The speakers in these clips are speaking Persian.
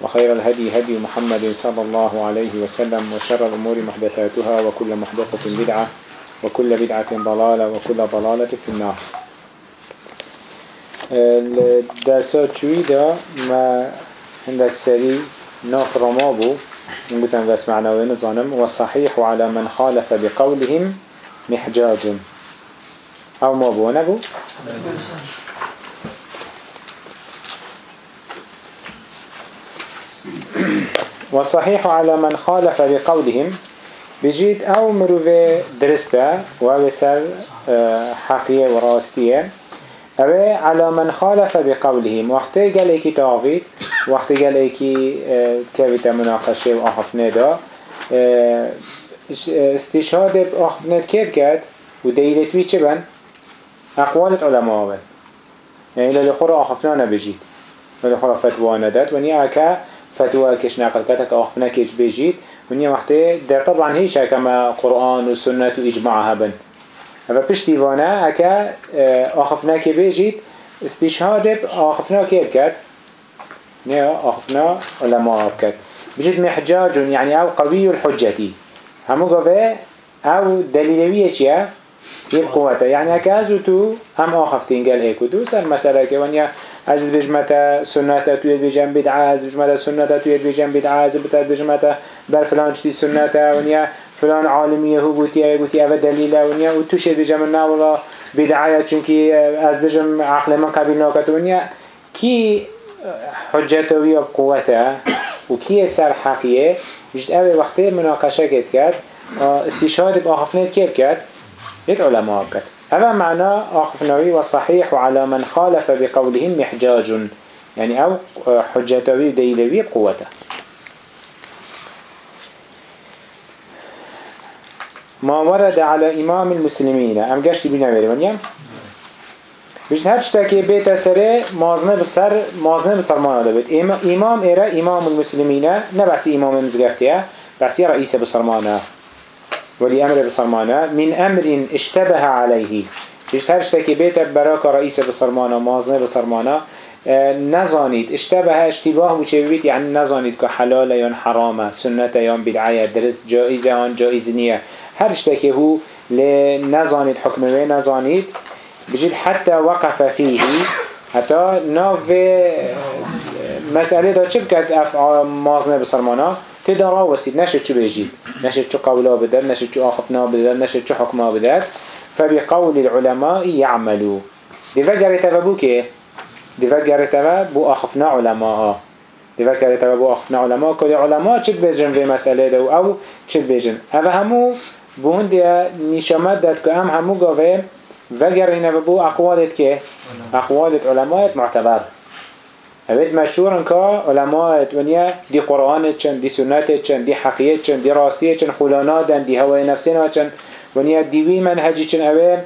وخير الهدي هدي محمد صلى الله عليه وسلم وشر الأمور محدثاتها وكل محدثة بدعة وكل بدعة ضلالة وكل ضلالة في النار. الدرسات شويدا ما عندك سري ناف رمابو نقول بس معنا وين ظنم والصحيح على من خالف بقولهم محجاج. أو ما بو نبو والصحيح على من خالف بقولهم بجيت او مروفي درسته وهو سر حقية وراستية. او على من خالف بقولهم. وقت قال ايكي تعويد وقت قال ايكي كابتا مناقشة واخفنا دا استشهاد باخفنا كيف كاد ودليلت وي چبن اقوال علماء بن. يعني للخورة اخفنا نبجيت للخورة فتوى ندت ونيا اكا فتوى كش نقل كتك أخفنا كش بيجيت من يوم وقته ده طبعا هيش كما قرآن وسنة وإجماع هبن. هذا بشتي وانا هكا أخفنا كي بيجيت استشهاد أخفنا كي بكت نيا أخفنا علماء بكت بجيت محجاج يعني أو قوي الحجة. همو قوة أو دليلوية چيا؟ يب قوته يعني هكا أزوتو هم آخفتين قال هيك. ودو سر مسألة كوانيا از بجمتا سنت توی بجم بدعه از بجمتا سنت توی بجم بدعه از بتا بجمتا بر فلان چتی سنت ونیا فلان عالمیه هو گوتی گوتی او دلیل ونیا و توش بجم نه ولا بدعه چونکی از بجم عقل من قبیل ناکت ونیا کی حجتوی و قوته و کی سر حقیه؟ جد اوه وقتی مناقشه کرد استشهاد بآخفنیت کیب کرد؟ يد علماء كت هذا معنى أخفنوي والصحيح على من خالف بقولهم محجاج يعني أو حجتوي ديلوي بقوته ما ورد على إمام المسلمين أم قشت بنا مريم بيش هر شتاكي بيت سره مازنه بسر مازنه بسر مانا دبت إمام إيرا إمام المسلمين نبعسي إمام مزقفتيا بحسي رئيس بسرمانه ولأمر بصرمانة. من أمر اشتبه عليه. اشتهرش هر شتکی بیت برای رئیس مازنه بسرمانا آه، نزانيد اشتبه اشتباه بوچه ببید یعنی نزانید که حلال حرامه سنة یا بدعیه درست جائزة آن جایز نیه هر شتکی هو نزانید حکمه نزانید بجید حتی وقف فيه حتى ناو مسألة دا چه بكت اف مازنه بسرمانا تدا راوسید نشد چو بيجيد نشد چو قولا بدر نشد چو آخفنا بدر نشد چو حكما بدر فبقول العلماء يعملوا دي فقر تبابو كي دي فقر تبابو آخفنا علماء دي فقر تبابو آخفنا علماء كل علماء چد بيجن في مسألة دو؟ أو چد بيجن هذا همو نشامت داد که هم همو قوه وقر نبابو أقوالت كي أقوالت علماء معتبر. هبت مشهور که علماء ونیا دی قرآن چن دی سنت چن دی حقیقت چن دی راستیه چن خلانا دن دی هوای نفسنا چن ونیا دیوی منهجی چن اوه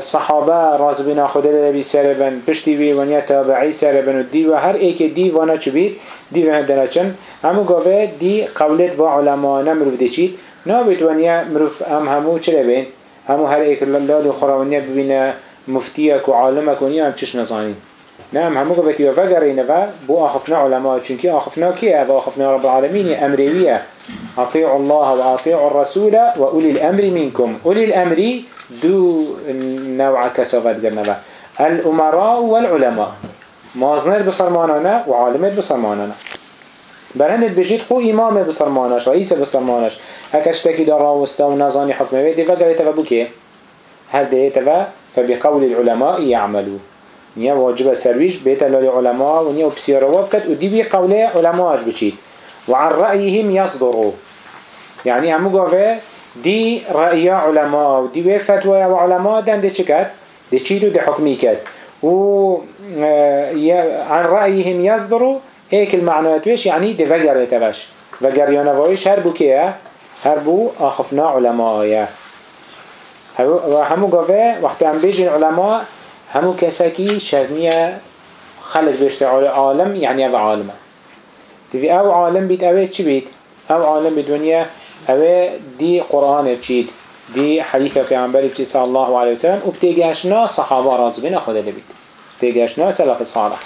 صحابه راز بنا خود لبی سر بن پشتی وی ونیا تابعی سر بن و دی و هر ایک دی وانا چو بید دی و هندنا چن. همو گاوه دی قولت و علماء نمروف دی چید نابید ونیا مروف هم همو چه بین همو هر ایک لال و خراونیا ببینه مفتیک و عالمک ونیا هم چش نزانید نعم همو قبتي وفقرين و بو أخفنا علماء چونكي أخفنا كي أفا أخفنا رب العالمين أمريوية أطيعوا الله وأطيعوا الرسول وأولي الأمر منكم أولي الأمر دو نوع كسافات قرنبا الأمراء والعلماء مازنر بصرمانانا وعالمات بصرمانانا برهندت بجيت خو إمام بصرماناش رئيس بصرماناش هكاشتكي دار راوستا ونظاني حكمه دي فقريتا بو كي هل دي تبا فبقول العلماء يعملوا نیا واجب سرویش بیت للعلماء و نیا بسیار واب کد و دی بی قوله علماء بچید وعن رأيهم يصدروا يعني همو قافه دي رأي علماء ودي بي فتوى علماء دن دي چكت دي چيلو دي حكمي كت و عن رأيهم يصدروا هيك المعنى تويش يعني دي فقر يتبش فقر ينفويش هربو كيه هربو آخفنا علماء همو قافه وقت هم علماء همو كساكي شرنية خلق بيشتغل عالم يعني او عالمه تبي او عالم بيت اوه چي بيت او عالم بدنيا اوه دي قرآن بچيد دي حديث پیغمبر بچي صلى الله عليه وسلم بتيجاشنا صحابة رازبين خدا لبيت بتيجاشنا سلف الصالح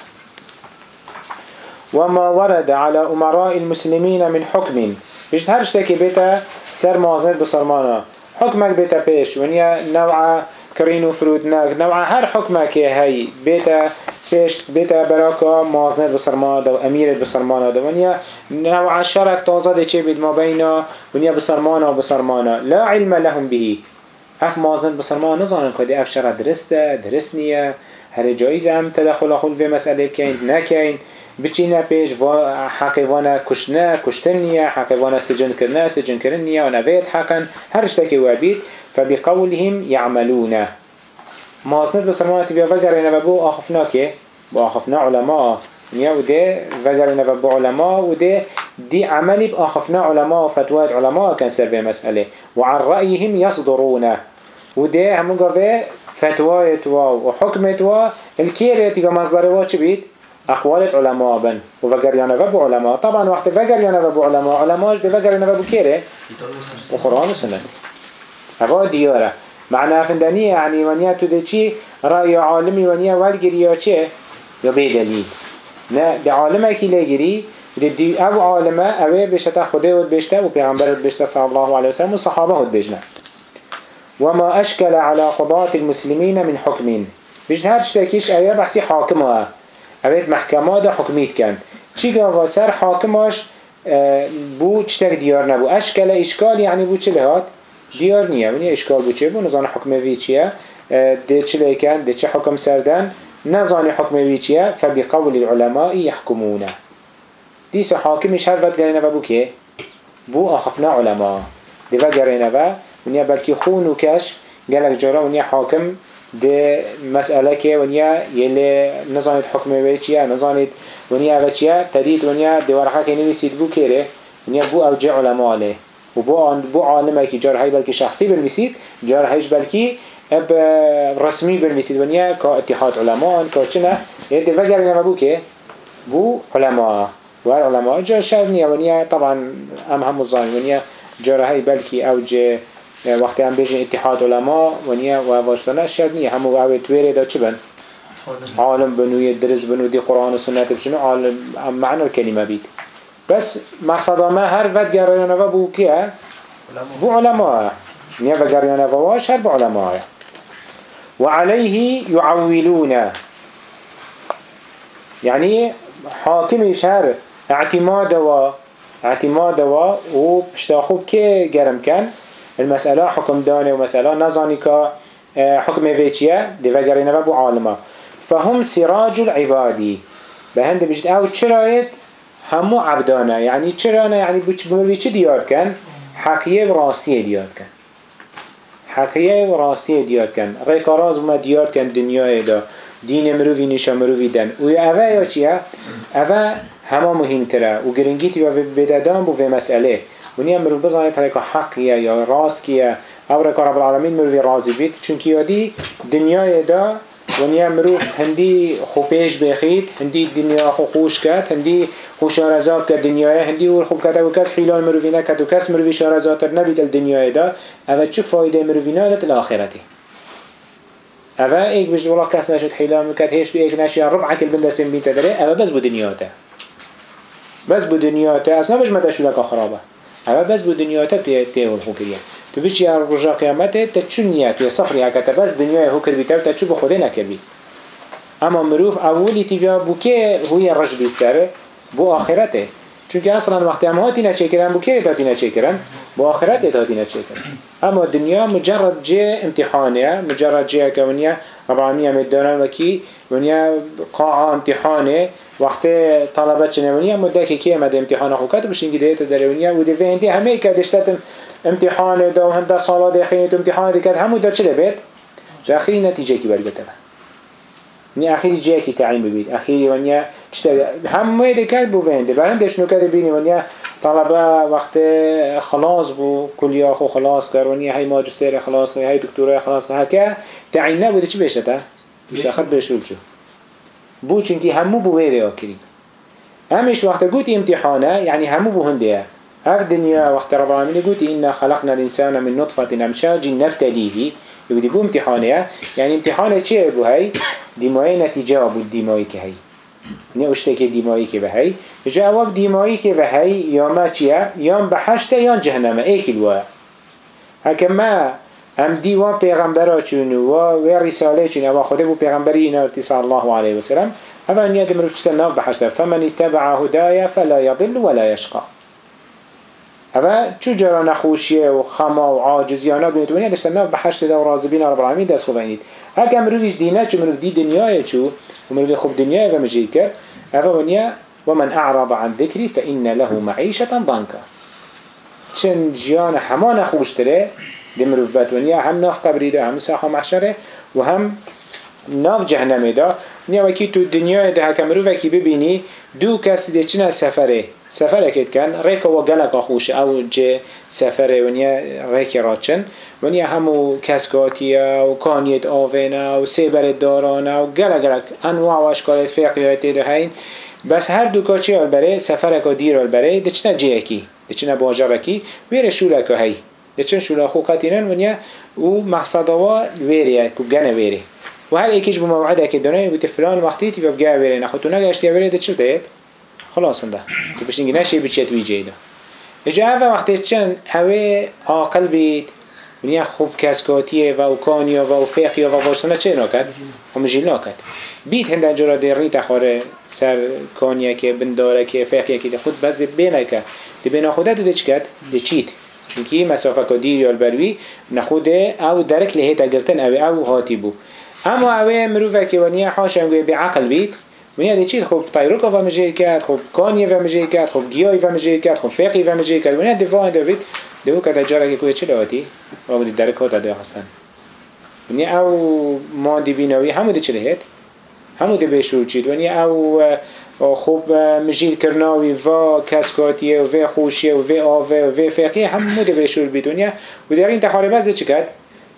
وما ورد على أمراء المسلمين من حكم بيش هرشتكي بيتا سر مازنت بصرمانا حكمك بيتا بيش ونيا نوع كرين وفرود ناك نوع هر حكمك هاي بيتا پیش بیتا براکا مازنه بسرمانه دو امیرت بسرمانه دو ونیا نوع شرک تازه ده چه بید ما بینا ونیا بسرمانه و بسرمانه لا علم لهم بهی اف مازن بسرمانه نزانن که اف شرک درسته درست نیه. هر جایز هم تدخل خود به مسئله بکین نکین. بچینه پیش حقیوانه کشنه کشتن نیه. حقیوانه سجن کرنه سجن کرن نیه. و نوید حقا هر اشتاکی وابید فبقولهم يعملون. ما أصنت بسماوات بيا وقرنا ببو آخفنا كي بآخفنا علماء نيا وده وقرنا ببو علماء وده دي عملي بآخفنا علماء وفتوات علماء كان سر مسألة وعن رأيهم يصدرون وده هم قفه فتوات وحكمت تبى مصدر واش بيت أقوال علماء بن. وفجر يعني بابو علماء طبعا وقت فجر يعني بابو علماء علماء ده فجر يعني بابو كيره وقرآن سنة هذا ديارة معنى فندانية يعني ونيا تو چي رأي عالمي ونيا والجري يا چه؟ يا بدليل نه ده عالمه كي لجري دي او عالمه اوه بشتا خده ود بشتا و پیغمبر ود بشتا صلى الله عليه وسلم و صحابه ود بجنا وما أشكل على قضاة المسلمين من حكمين بجن هر شتاكيش اوه بحثي حاكمه اوه محكمه ده حكميت كان چي قاوا سر حاكماش بو چتك ديار نبو؟ أشكل إشكال يعني بو چه لهات دیار نیه ونیا اشکال بو چه بو نزان حکم وی چیه ده چه لیکن ده حکم سردن نزان حکم وی چیه فبقول العلماء يحكمونه دیس حاکمش هر وقت گرینه بو که بو آخفنا علماء ده و گرینه و ونیا بلکی خون و کش گلک جارا ونیا حاکم ده مسئله که ونیا یلی نزانید حکم وی چیه نزانید ونیا و چیه تدید ونیا دوارخه که نویسید بو کره ونیا بو اوجه علماء له و بو بو عالمه کی جار های بلکی شخصی بالمیسید جار هایش بلکی اب رسمی بالمیسید ونیا که اتحاد علماء که چنه یه دفعه گرنه بو که؟ بو علماء و علماء جار شاید نیا. ونیا طبعا ام هم الظاهر ونیا جار های بلکی اوج وقتی هم بیجن اتحاد علماء ونیا و واشتنه شاید نیا. همو اوه تویره دا چه بن؟ عالم. بنوی درس بنو دی قرآن و سنت بشنو عالم معنی الكلمه بید. بس مقصد ما هر ود گرایانه و بو کیه؟ بو علماء. نیا و گرایانه و واش هر بو علماء. و علیه یعولونه يعني حاكمش هر اعتماد و اعتماد و و بشتاخوب که گرم کن؟ المسألة حكم دانه ومسألة نظاني كا حكم فيتشيا دي وگرينه بو عالمه. فهم سراج العبادي بهند بجد او چرايت همو عبدانه. يعني چرانه؟ يعني بمروي چه ديار كن حقية و راستية ديار كن حقية و راستية ديار كن ريكاراز ما ديار كن دنيا دا. دين مروي نشا مروي دن. و اوه يا چيه اوه هما مهم تره. و گرنگيتي و بدادان بو في مسأله ونیا مرو بزانید هر حقیه یا راست کیه او رکا رب مروی راضی بید چونکه یادی دنیای دا ونیا مرو هندی خوبیش بخید هندی دنیا خو خوش کرد هندی خوش شارزاب کرد دنیای هندی و خوب کرد و کس حیلان مروی نکرد و کس مروی شارزاتر نبید دنیای دا. اوه چه فایده مروی نادت الاخرتی ایک بجد والله کس نشد حیلان مکرد هیش بی ایک نشید ربع کل بندسیم بین تدره بس بو دنیاته بس بو دنیاته اصلا بش مدشو لک خرابه. اوه بس بو دنیاته تیه خو کریه. تو بچی هر رجا قیامته تا چون نیه توی صفر یکه تا بس دنیای هو بیتر تا چو به خوده نکر اما مروف اولی تیویا بو که هوی رج بید سره بو آخرته. چونکه اصلا وقتی هم هاتی نچه کرن بو که هاتی نچه کرن بو آخرت هاتی نچه کرن اما دنیا مجرد جه امتحانه مجرد جه که ونیا رب العالمین هم دارن وکی ونیا قاعه امتحانه. وقت طلبه چنه ونیا مده که که امده امتحانه خوکت بشین گده ایت داره ونیا و هندی همه که دشتت امتحانه دا و هنده سالا ده خیلی امتحانه ده کرد. همو دا چه بید؟ جو اخیری نتیجه کی برگتره نی اخیری جه کی تعیین ببید اخیری ونیا چطور همه ده کرد بو ونده برن دشنو کرده بینی ونیا طلبه وقت خلاص بو. کلیا خو خلاص کرد ونیا هی ماجستر خلاص هی دکترا خلاص هکه تعیین نبوده. چی بشه بیش آخر بشول چو بو چونکی همو بو ویره آکرین. همش وقت قوتي امتحانه يعني همو بو هنديه هف دنيا وقت رب العالمين قوتي إنا خلقنا الإنسان من نطفة أمشاج نبتليه يقول بو امتحانه يعني امتحانه چه بو هاي دماغي نتيجة بو دماغي كهي يعني اشتكي دماغي كه بهاي جواب دماغي كه بهاي يا ما چيه يا بحشته يا جهنم ايك الوا هكما هم دیوان پیغمبرا چون و و رساله چون و خود بو پیغمبری اینا صلی الله علیه و سلم اما نیاد مروف چتا ناف بحشتا فمن اتبع هدايا فلا يضل ولا يشقى اما چو جرا نخوشیه و خما و عاجزیانا بینید و نیاد اشتا ناف بحشتا دا و رازبین رب العالمین دست خوبینید هکا مروفیش دینه چو مروف دی دنیای چو و مروف خوب دنیای و مجید کرد. اما ونیا ومن أعرض عن ذكري فإن له معيشة ضنكا چن جيان همان نخوش تره دي مروف باتونيا هم ناف قبري ده هم ساحة محشره و هم ناف جهنم ده نیا وکی تو دنیا ده هکم مروف وکی ببینی. دو کسی ده چنه سفره. سفره کت کن. ریک و گلک خوش. او جه سفره ونیا ریک راچن ونیا همو کسکاتیه و کانیت آوینه و سیبر دارانه و گلک گلک. انواع و اشکال فقیات ده هین. بس هر دو کارچی البره سفره که دیر البره ده چنه جه اکی. ده چنه باجر اکی ویره شوله که هی. چن شولا خوقاتینن ونیا و مقصدوا ویریه کو گنه ویری و هر یکیش به موعده که دنیا بوده فلان وقتی تی بگه ویری نه نگشتی ویری ده چه دید خلاص انده. تو بش نگی نشی بچیت ویجه ده اجا اوه وقتی چن اوه عاقل بید. ونیا خوب کسکاتیه و اوکانیا و فقیه و واشتنه چه ناکد؟ همجیل ناکد. بید هندن جرا دیرنی تخواره سر کانیه که بنداره که فقیه که خود بز بینه که دی بین خوده دو ده چکد؟ ده چیت. چونکی مسافه که دیر یا البروی نخوده او درک لهیتا گرتن او او هاتی بو. اما اوه مروفه که ونیا حاشم گوی بعقل بید ونیا دی چید خوب طیروک و کرد خوب کانی و مجهی کرد خوب گیای و مجهی کرد خوب فقی و مجهی کرد ونیا دفاع دوید دو که تجاره که کوی چه لواتی؟ و بودی درک ها تده هستن ونیا او ما دی بیناوی همو دی چه لهید؟ همو دی بشور چید ونیا او خوب مجید کرناوی و کسکاتیه و خوشیه و آوه و فقیه همو دی بشور بیدونیه و در این تخاره بزه چی کرد؟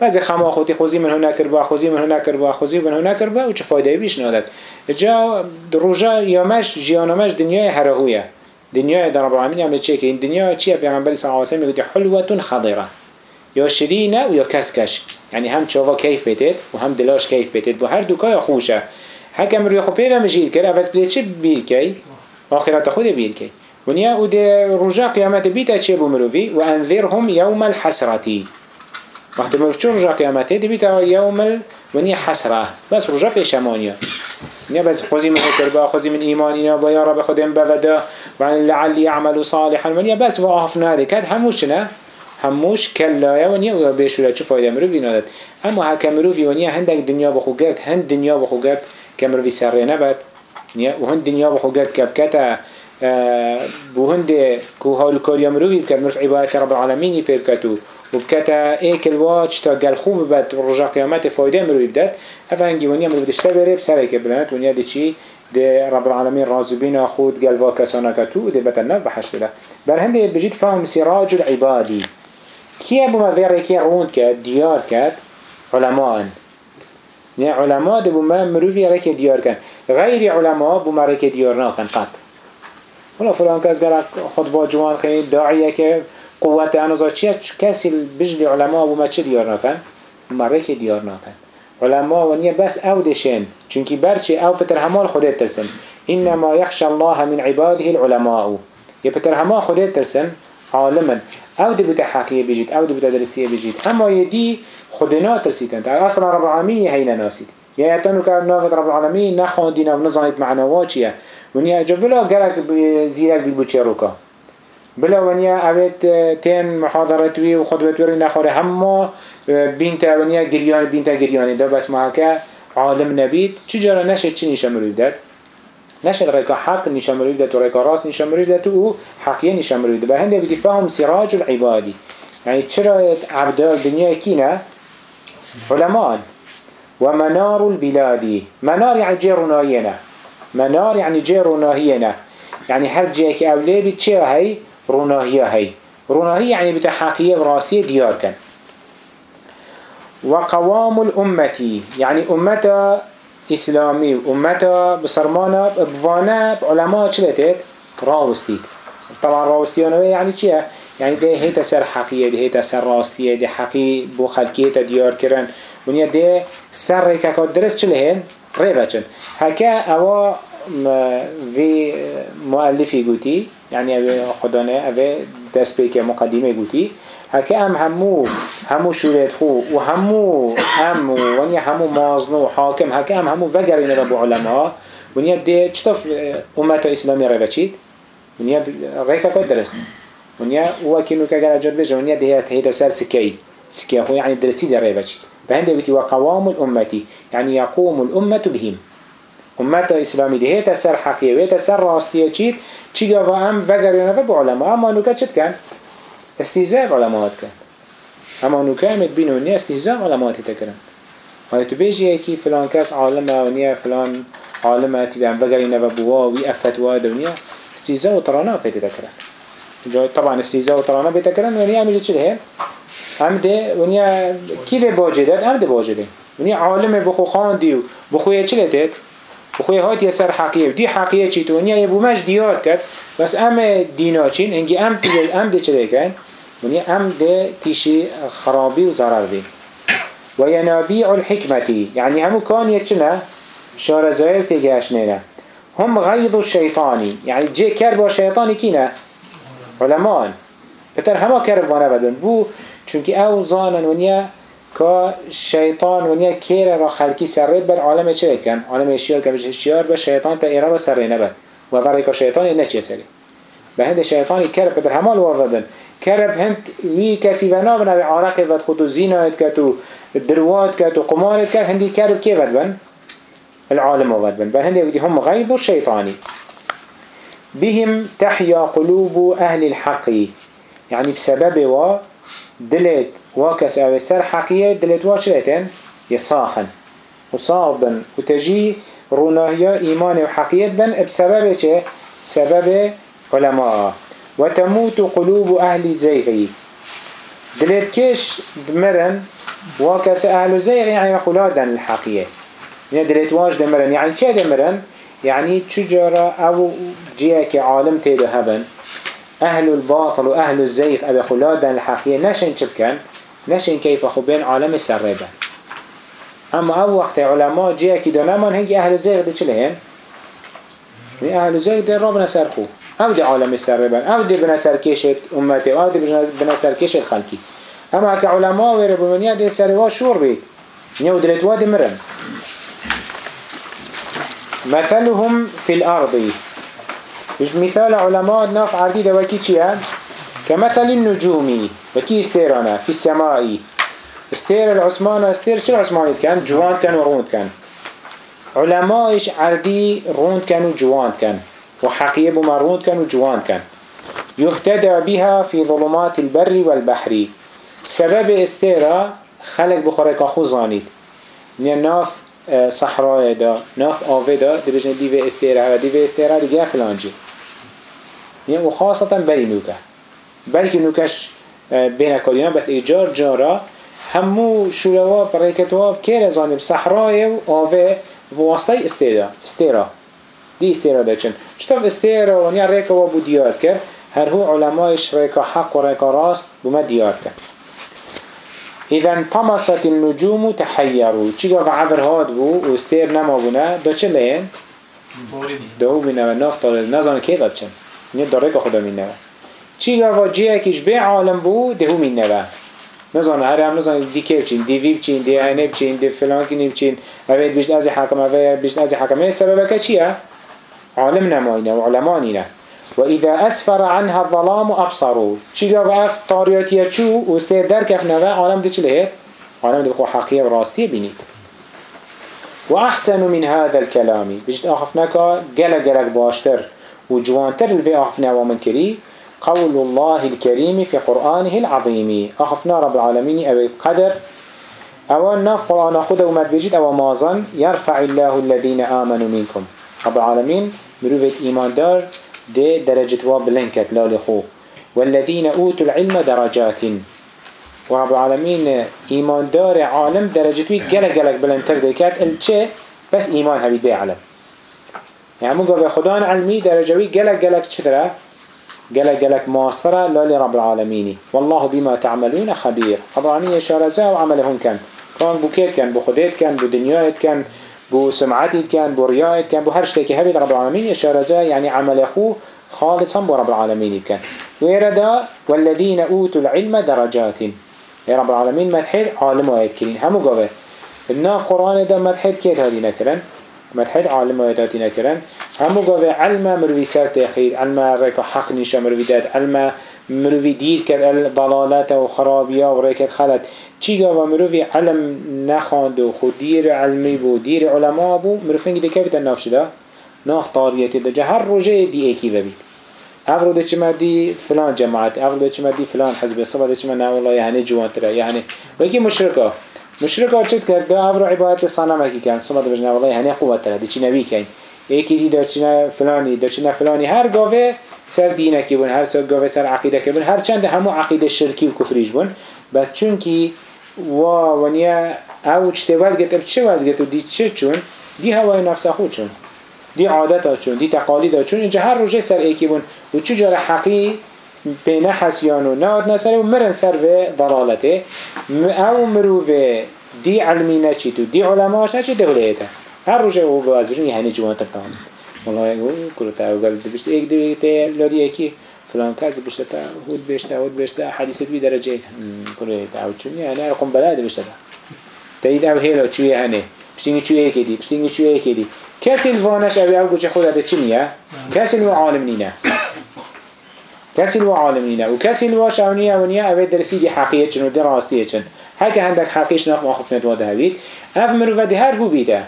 بعضی خما خودی خوزی من هنا کرد با خوزی من هنا کرد با خوزی من هنا کرد با و چه فایده بیش نداد. جا روزا یامش جیانمش دنیای هرهویه. دنیای در رب العالمین هم چه که این دنیا چیه؟ پیغمبر صلی الله علیه و میگه حلوه خضره یا شرینه و یا کسکش. یعنی هم چاوا کیف بتید و هم دلاش کیف بتید با هر دوکای خوشه. حکم روی خوب پیدا مجید کرد اول بده چه بیر کی؟ آخرت خود بیر کی؟ ونیا او ده رجا قیامت بیت چه بمروی؟ و انذرهم یوم الحسرتی. وقتی مروف چون رجا قیامته دی بیت یوم ونیا حسره. بس رجا پیشمانیه نه بس خوزي من التربة خوزي من إيماننا ويا رب خدم بغدا وعن لعلي يعمل صالحا. ونيا بس وقفنا ذي كاد هموش نه؟ هموش كلا ونيا ويا بيشولا شو فايدة مروفي نادت أما هكا مروفي ونيا هندك دنيا بخو قرد هند دنيا بخو قرد كمروفي سر نبت وهند دنيا بخو قرد كبكتا بو هند كو هول كوريا مروفي بكت مرف عبادة رب العالمين يبيركتو وبكتا ايك الواتش تا قال خوب بد رجع قيامات فايدة مروفي بدت هفهنجي ونيا مروفي دشتبري بسرعي بلانت ونيا دي چي ده رب العالمين رازبين خود قال واكسانا كتو ده بتنف بحشت له بل هندي بجيت فهم سراج العبادي كي ابو ما فيري كي روند كات ديار كات علماء نه علماء ده بما مروفي رك ديار كان غير علماء بما رك ديار ناكن قط. ولا فلان كاس قال خطبه جوان خير داعيه که قوت انوزا چیه کسی بجلی علماء بما چه ديار ناكن بما رك ديار ناكن علماء ونیا بس او دشن چونکی برچه او پتر همال خودت ترسن. انما يخشى الله من عباده العلماء. يا پتر هما خودت ترسن عالما او دي بتا حقية بجيت او دي بتا درسية بجيت اما يدي خدنا ترسيتن اصلا رب العالمين هينا ناسيت يا يتنو كان نافذ رب العالمين نخون دينا ونظانيت معنا واتشيا ونيا اجا بلا زيرك بيبوچي روكا بلا ونيا اويت تين محاضرتوي وخطبتوي نخوري همه بینتا ونیا گریان بینتا گریانی. دا بس محاکه عالم نبید. چجارا نشد چی نیشه مروی داد؟ نشد ریکا حق نیشه مروی داد و ریکا راست نیشه مروی داد و حقیه نیشه مروی داد به هنده بودی فهم سراج العبادی. يعني چرا عبدال دنیا کینه؟ علمان. ومنار البلاد منار يعني جير رناهينا منار يعني جير رناهينا يعني هر که اوله بید چه هی؟ رناهيه هی. رناهيه يعني بتا حقية براسية ديار كان وقوام الأمة يعني أمة إسلامي أمة بسرمانة بوانا علماء چلتت راوستيت طبعا راوستيانه يعني چيه يعني ده هيتا سر حقية ده هيتا سر راستية ده حقي بو خلقية ديار كرن ونيا ده سر ريكاكات درست چلهن ريفا چن هكا اوا في مؤلفي قوتي يعني اوه خدانه اوه دست بيك مقدمه قوتي هكا ام همو همو شوريت خو و همو همو ونيا همو مازنو حاكم هكا ام همو وگرين ربو علماء ونيا دي چطف امتا اسلامي ريفا چيت ونيا ريكا كود درست؟ ونيا وكينو كاگر اجاد بجا ونيا دي هيدا سر سكي سكي اخو يعني درسي دي ريفا چيت فهنده بيتي وقوام الأمة يعني يقوم الأمة بهم. أمة إسلامي دي هيتا سر حقية وهيتا سر راستية چيت چيگا و ام وگر ينفع بعلماء اما نوكا چت كان استهزاء علماء كان اما نوكا متبينو نيا استهزاء علماء تكرن هاي تبيجي يكي فلان كاس عالمة ونيا فلان عالمة تبي ام وگر ينفع بوا وي افتوا دنيا استهزاء وطرانا بيت تكرن طبعا استهزاء وطرانا بيت تكرن ونيا مجد چل هين هم ده؟ ونیا کی به باجه داد؟ هم ده باجه ده. ونیا عالم بخو خاندی و بخوی چه لدید بخوی هات یه سر حقیه. دی حقیه چی تو؟ یه بومش دیار کرد. بس ام دینا چین انگی ام تیل ام ده چه کن؟ ونیا ام ده تیشی خرابی و ضرر بی و ینابیع الحکمتی یعنی همو کان چنه شارزایف تیگهش نه هم غیظ الشیطانی یعنی جه کر با شیطانی کی نه؟ علمان. بتر همه کرب وانه بدن. بو چونکه او زانن ونیا که شیطان ونیا کیر را خلکی سرید بر عالم چه کن عالم اشیار که اشیار به شیطان تا ایرا را سر نبد و وری که شیطان نه چیه سری. به هند شیطانی کرب در همال وردن کرب هند وی کسی و نابنا به عرق و خود و زینایت کت و دروات کت و قمارت کت. هندی کرب که ود بن؟ العالم ود بن. به هندی هم غیظ الشیطانی بهم تحيا قلوب أهل الحق. يعني بسبب و دلت واكس أو سر حقية دلت واشرتن يصاخن. وصابن. وتجي روناهيا إيمان وحقية بن بسبب چه؟ سبب علماء. وتموت قلوب أهل زيغي دلت كيش دمرن؟ واكس أهل زيغ يعني خلادن الحقية يعني دلت واش دمرن؟ يعني چه دمرن؟ يعني تجارة أو جيك عالم تيدو هبن. أهل الباطل وأهل الزيغ أبي خلادا الحقيقة. نشن شبكن نشن كيف خبين عالم السربة أما أو وقت علماء جيه كده نمان هنجي أهل الزيغ دي چلهن أهل الزيغ دي ربنا سرخو أو دي عالم السربة أو دي بنا سركيشة أمتي. أو دي بنا سركيشة خلقي أما كعلماء وربمانيا دي سروا شور بيت. نيو دلتوا دي مرن. مثلهم في الأرض. مش مثال علماء ناف عردي دوكي چيا كمثل النجوم وكي استيرانا في السماء استير العثمان استير شو العثماني كان جوان كان وروند كان علماء عردي روند كان وجوان كان وحقيب مروند كان وجوان كان يهتدى بها في ظلمات البر والبحر سبب استيرا خلق بخارك أخو زانيد ناف صحراء دا ناف آوه دا دي بجن ديوه استيرا ديوه استيرا دي فلانجي يعني وخاصة بری نوکه. بلکه نوکش بین کالینا بس ایجار جارا همو شوروا برکتوا که رزانیم صحرای و آوه واسطه استیرا استیرا دی استیرا دچن چطور استیرا و نیا ریکا و بو دیار کرد؟ هر هو علمایش ریکا حق و ریکا راست بوما دیار کرد. إذا انطمست النجوم تحيروا و عبر هاد بو و استیر نما بونه دا چه لین؟ دو بینه و ناف که بچن نيا دارك خدا من نوا چی گوا جیه کش به عالم بو دهو نوا نزانه هر هم نزانه دی که بچین؟ دی وی بچین؟ دی اینه بچین؟ دی فلان کنی بچین؟ اوید بیشت از حکم اوید بیشت از حکم سبب که چیه؟ عالم نماینه و علمانینه و اذا اسفر عنها الظلام ابصروا. چی و اف طاریاتیه چو؟ و نوه. عالم دی چه لهید؟ عالم دی بخو حقیه و راستیه بینید. و احسن من هذا الكلام. بجد آخفناکا گلک گلک باشتر و جوانتر الوی ومن کری قول الله الكريم في قرآنه العظيم أخفنا رب العالمين أو القدر أو ناف قرآن خود ومد بجد أو مازن. يرفع الله الذين آمنوا منكم رب العالمين مروفة إيمان دار دي درجة واب لنكت لالي لخو والذين أوتوا العلم درجات. ورب العالمين إيمان دار عالم درجة وي قلق قلق بلنتر ديكات الچه بس إيمان هبي بي عالم. يعني مقابل خدان علمي درجة وي قلق قلق چدره قلق قلق مواصرة لولي رب العالمين. والله بما تعملون خبير. رب العالمين إشارة وعملهم كان. كان بوكيت كان بخديت كان بدنيايت كان. بو سمعتي كان بو ريايت كان بو هر شتيك هبي رب العالمين شارزا يعني عمل أخوه خالصا بو رب العالمين كان ويردا والذين أوتوا العلم درجات. يا رب العالمين مدحيد عالم وآيات كرين. همو قوة. الناف قرآن دا مدحيد كيت هذه نكرن؟ مدحيد عالم وآيات نكرن. همو قوة. علم مروي سر تأخير علم ريكا حق نشا مروي داد علم مروي دير كد ضلالات و خرابية و مروي علم نخاند و خود دير علمي بو دير علماء بو. مروفين قده كيف تناف شده؟ ناف طاريتي ده جهر روجه دي ايكي ببيت افرو ده چما دي فلان جماعت افرو ده چما دي فلان حزب الصبا ده چما نا والله يعني جوان ترى يعني وكي مشركة مشركة چت کرد؟ افرو عبادت صنم هكي كان صبا ده بجنا والله يعني قوة ترى دي چي نبي كين یکی دی داشتن فلانی داشتن فلانی. هر گاوه سر دینه کی بون هر سر گاوه سر عقیده کی بون هر چند همو عقیده شرکی و کفریش بون. بس چون کی و ونیا او چته ولگت اب چه ولگت و دی چه چون؟ دی هوای نفس خود چون. دی عادت ها چون. دی تقالید ها چون. اینجا هر روزه سر ایکی بون. و چو جار حقی بین حسیان و نهاد نسره و مرن سر و ضلالته. او مروه دی علمی نچی تو. دی علماش نچی دهلیته هر روز او باز بشم یه هنی جوان تام والله يقول كل تا وقال بيشت ايك دي تي لوري اكي فلان كاز بيشت تا هود بيشت هود بيشت حديث بي درجه كل تا او چوني انا رقم بلاد بيشت تا تيد او هيلو چوي هني بشتيني چوي اكي دي بشتيني چوي اكي دي كسي الفانش او او گوچه خود ده چنيه كسي الو عالم نينا كسي الو عالم نينا وكسي الو شاونيه ونيه او درسي دي حقيقه چنو دراسيه چن. هكا عندك حقيقش نف مخفنه واده هبيت اف مروفه دي هر بو بيته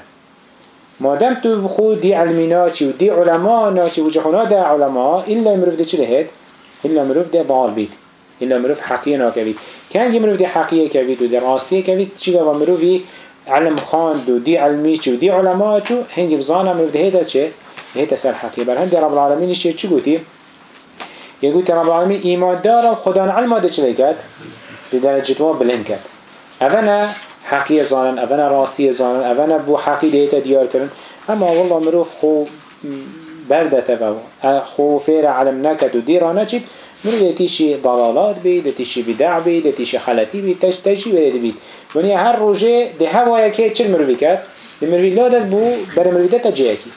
مادام تو بخو دی علمی ناچی و دی علما ناچی و جهونا دا علما إلا مروف دی چه لهید؟ إلا مروف دی ضال بید إلا مروف حقیه ناکوید کنگی مروف دی حقیه کوید و دی راستیه کوید چی گوا مروفی علم خاند و دی علمی چی و دی علما چو هنگی بزانا مروف دی هیدا چه؟ هیدا سر حقیه بر هندی رب العالمین چه چی گوتی؟ یه گوتی رب العالمین ایمان دارم خدا علم دا چه لکد؟ دی درجت ما کرد اولا حقی زانن اونا راستی زانن اونا بو حقی دیتا دیار کرن. اما والله مروف خو بردته و خو فیر علم نکد و دیرانه چید مروف یتیشی ضلالات بید یتیشی بدع بید یتیشی خلطی بید تش تشی برید بید. ونی هر روزه ده هوا که چل مروفی کرد؟ ده مروفی لادت بو بر مروفی ده تجیه کی؟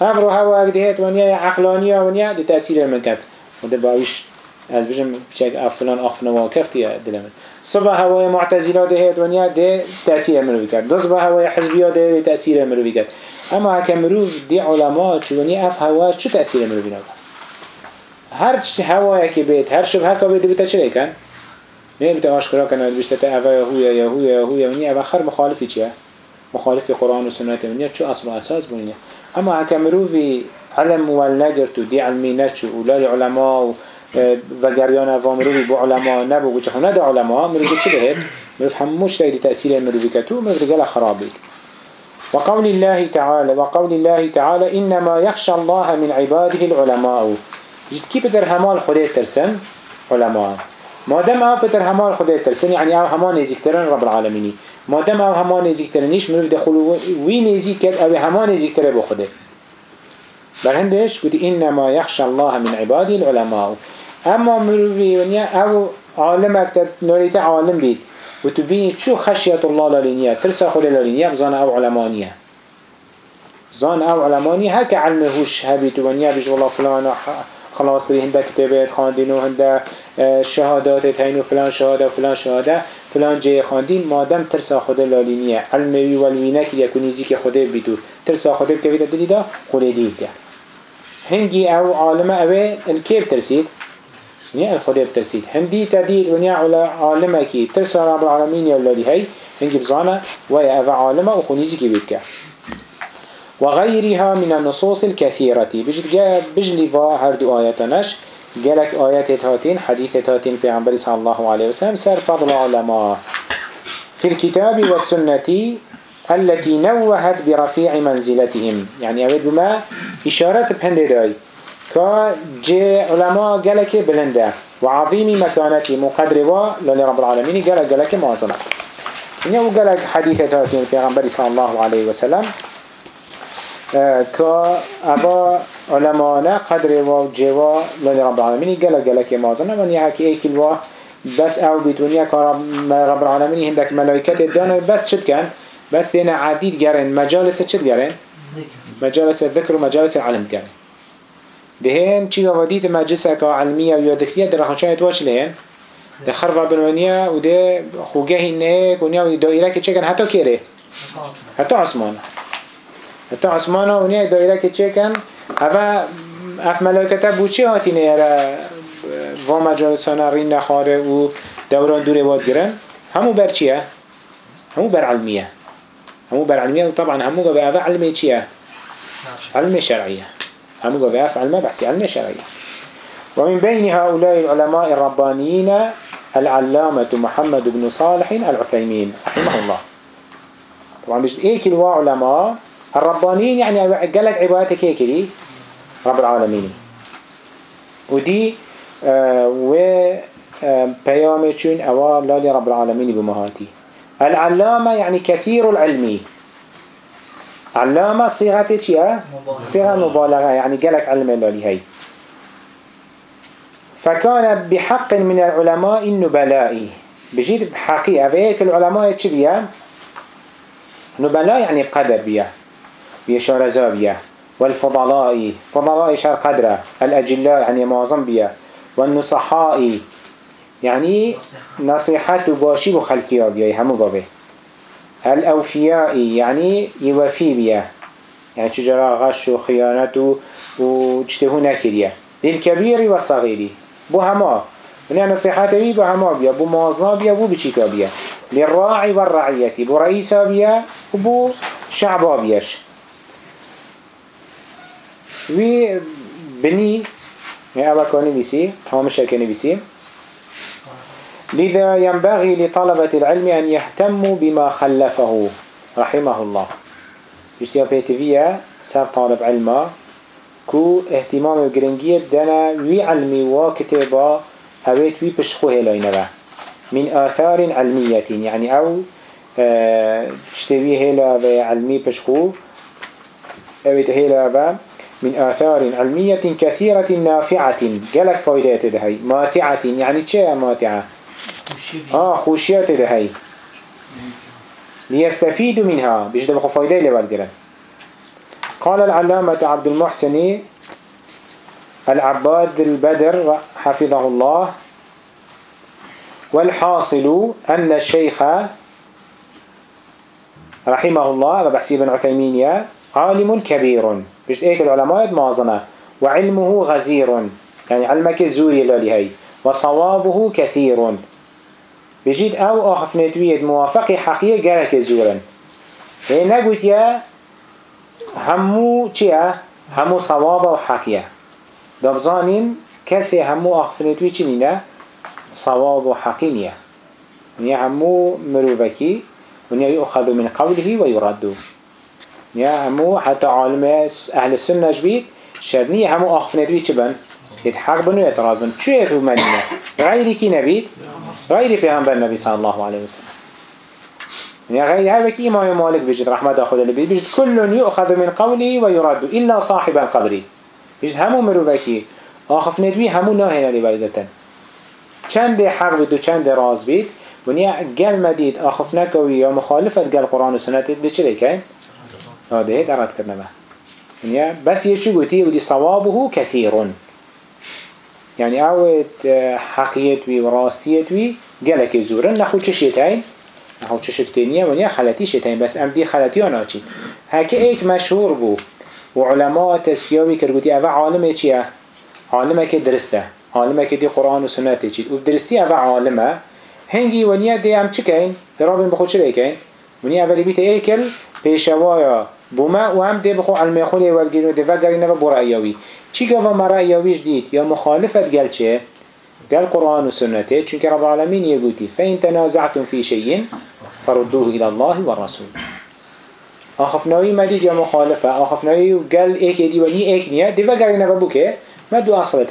هم رو هوا اگه دهت ونیا عقلانی ونیا ده تأثیر من کرد. و ده باوش از بجم چک افلان اخفنا واکفتی دلمت صبح هوای معتزله ده دنیا ده تأثیر مروی کرد. دو صبح هوای حزبیا ده تأثیر مروی کرد. اما هکه مروی دی علماء چونی اف هواش چو تأثیر مروی نکن هر هوای که بید هر شبه که بید بیتا چه کن؟ نه بیتا آشکرا کنه بیشتر تا اوه یهویا یهویا یهویا ونیا اوه خر مخالفی چیه؟ مخالف قرآن و سنت ونیا چو اصل و اساس بونیه اما هکه مروی علم و دی علمی نچو اولاد علماء و و گریان وامروی بو علما نبو و چخونه ده علما مروی چه بهت؟ مروی هموش تاید تأثیر مروی کتو مروی گل خرابی. وقول الله تعالى وقول الله تعالى إنما يخشى الله من عباده العلماء. جد كي بدر همال ترسن؟ علماء ما دام او بدر همال ترسن يعني او همان نزيكترن رب العالمين ما دام او همان نزيكترنيش مروف دخلو وي نزيك او همان نزيكتره بخده بل هندش قد إنما يخشى الله من عباده العلماء. اما مروفي ونیا او عالم اکتر نوریت عالم بید و تو بینی چو خشیت الله لالینیه ترسا خود لالینیه بزان او علمانیه زان او علمانیه هک علم هوش هبید و ونیا بج والله فلان خلاص داری هنده کتابت خاندین و هنده شهادات و فلان شهاده فلان شهاده فلان جای خاندین مادم ترسا خود لالینیه علموی والوینه که یکونیزی که خوده بیدو. ترسا خوده بکویده دلیده خوله دیده هنگی او عالمه اوه الكيب ترسيد نيا الخدير ترسيد هندي تدير ونيا عالمه كي ترسى رب العالمين يا ولادي هاي هنگي بزانا ويا أفا عالمه وخونيزي كي بيبكا وغيرها من النصوص الكثيرة بجد بجلي هردو آياتناش جالك آيات هاتين حديث هاتين في عمبر صلى الله عليه وسلم سر فضل علماء في الكتاب والسنة التي نوهت برفيع منزلتهم. يعني أود بما إشارة بهند داي كا جي علماء قالك بلنده. وعظيم مكانتي مقدر و للي رب العالمين قالك قالك معظمة يعني هو قالك حديثة تاتين في صلى الله عليه وسلم كا أبا علماء قدر و جوا للي رب العالمين قالك قالك معظمة من يحكي ايكل و بس او بدنيا رب العالمين هندك ملائكة الدانا بس شد كان بس تينا عديد جرن مجالس چد جرن مجالس الذكر ومجالس العلم جرن دهين مجلس کا علمیه و ذکریه در خانشان واش لهن ده خرب بنوانیه و ده خوگه نه کنیا و دایره که چکن؟ حتی کره حتی عثمان حتی عثمان و نه دایره که چکن؟ اوه اف بوچی هاتی نیره و مجالسان رین نخاره و دوران دوره واد گرن؟ همو بر چیه؟ همو بر علمیه. همو بر علمية وطبعا همو قبل أفع علمي چيه علم شرعية همو قبل أفع علم بحثي علم شرعية ومن بين هؤلاء العلماء الربانيين العلامة محمد بن صالح العثيمين رحمه الله. طبعا مش إيه كلوا علماء الربانيين يعني قالك عبادتك إيه كلي رب العالمين ودي و آه بيامي چون اوار لالي رب العالمين بمهاتي العلامة يعني كثير العلمي علامة صيغة چيا؟ صيغة مبالغة يعني قالك علم الله هاي. فكان بحق من العلماء النبلاء. بجيد بحقي أفيك العلماء چي؟ نبلاء يعني قدر بيا بيا شارزا بيا. والفضلاء فضلاء شار قدرة الأجلاء يعني معظم بيا. والنصحاء يعني نصيحة باشي بخلقيا بيا همو بابه. الأوفياء يعني يوفي بيا. يعني تجرى غش وخيانة وجته نكريا للكبير والصغير بو هما. يعني نصيحة بي بو هما بيا بو موازنا بيا بو بچيكا بيا. للراعي والرعية بو رئيسا بيا وبو شعبا بياش. وي بني يعني أبا كوني بيسي هامشا كوني بيسي. لذا ينبغي لطلبة العلم أن يهتموا بما خلفه. رحمه الله. اشتيا بيتفيا سر طالب علما كو اهتمام جرنجية دنا وي علمي وكتابا اويت وي بشخوه لينبا من آثار علمية يعني أو اشتوي هلا علمي بشخو اويت هلا من آثار علمية كثيرة نافعة قالك فايدات دهي ماتعة يعني چه ماتعة آه خوشيات ده هاي ليستفيدوا منها بيجد بخو فايدة لبالجرن قال العلامة عبد المحسن العباد البدر حفظه الله والحاصل أن الشيخ رحمه الله بحسي بن عثيمين عالم كبير. بيجد ايك العلماء معظمة. وعلمه غزير يعني علمك الزوري للي وصوابه كثير بجید او آخفنتویت موافق حقیه گرک زورن هی نگوید همو چیه؟ همو صواب و حقیه دبزانین کسی همو آخفنتوی چی نینه؟ صواب و حقی نیه نیه همو مروبکی ونیا یؤخذ من قوله و یردو همو حتی عالم اهل السنة جبید شرنیه همو آخفنتوی چی بن؟ يتحق بنو يتراض بن. غيري كي نبيد غيري پیغمبر نبي صلى الله عليه وسلم. يعني غير هذا كي إمام مالك بيجد رحمة أخذ اللي بيجد كل يؤخذ من قوله ويرد إلا صاحب القبر بيجد همو مروفكي آخف ندوي همو ناهنا لبلدتن چند حق بيد و چند راز بيد ونیا گل مدید آخف نکوی یا مخالفت گل قرآن و سنت ده چه لیکن؟ آده درد کرنه ونیا بس یه چی گوتی ودی صوابه کثیرون. يعني اوت حقيت وي وراستيت وي قالك زورن نخو هاي نخو چشت تانية ونيا خلاتي شتين بس ام دي خلاتي چي هكي ايك مشهور بو. وعلماء تسكيوي كرغوتي اوه عالمه چيه عالمه که درسته. عالمه که دی قرآن و سنت چید و درستی اوه عالمه. دی هم چی کن؟ رابین بخود چه بکن؟ ونیا اولی بیت ایکل پیشوایا بوما و هم دی بخو علمه ولگین و دی وگرین و برایاوی چی گفا مرایاویش دید یا مخالفت گل چه؟ قال قرآن وسنته چونك رب العالمين يقولي فإن تنازعتم في شيء فردوه إلى الله والرسول آخفناوی مدید یا مخالفه؟ آخفناوی قال ایک دی ونی ایک نیا؟ دی وگر نبا بوکه ما دو اصل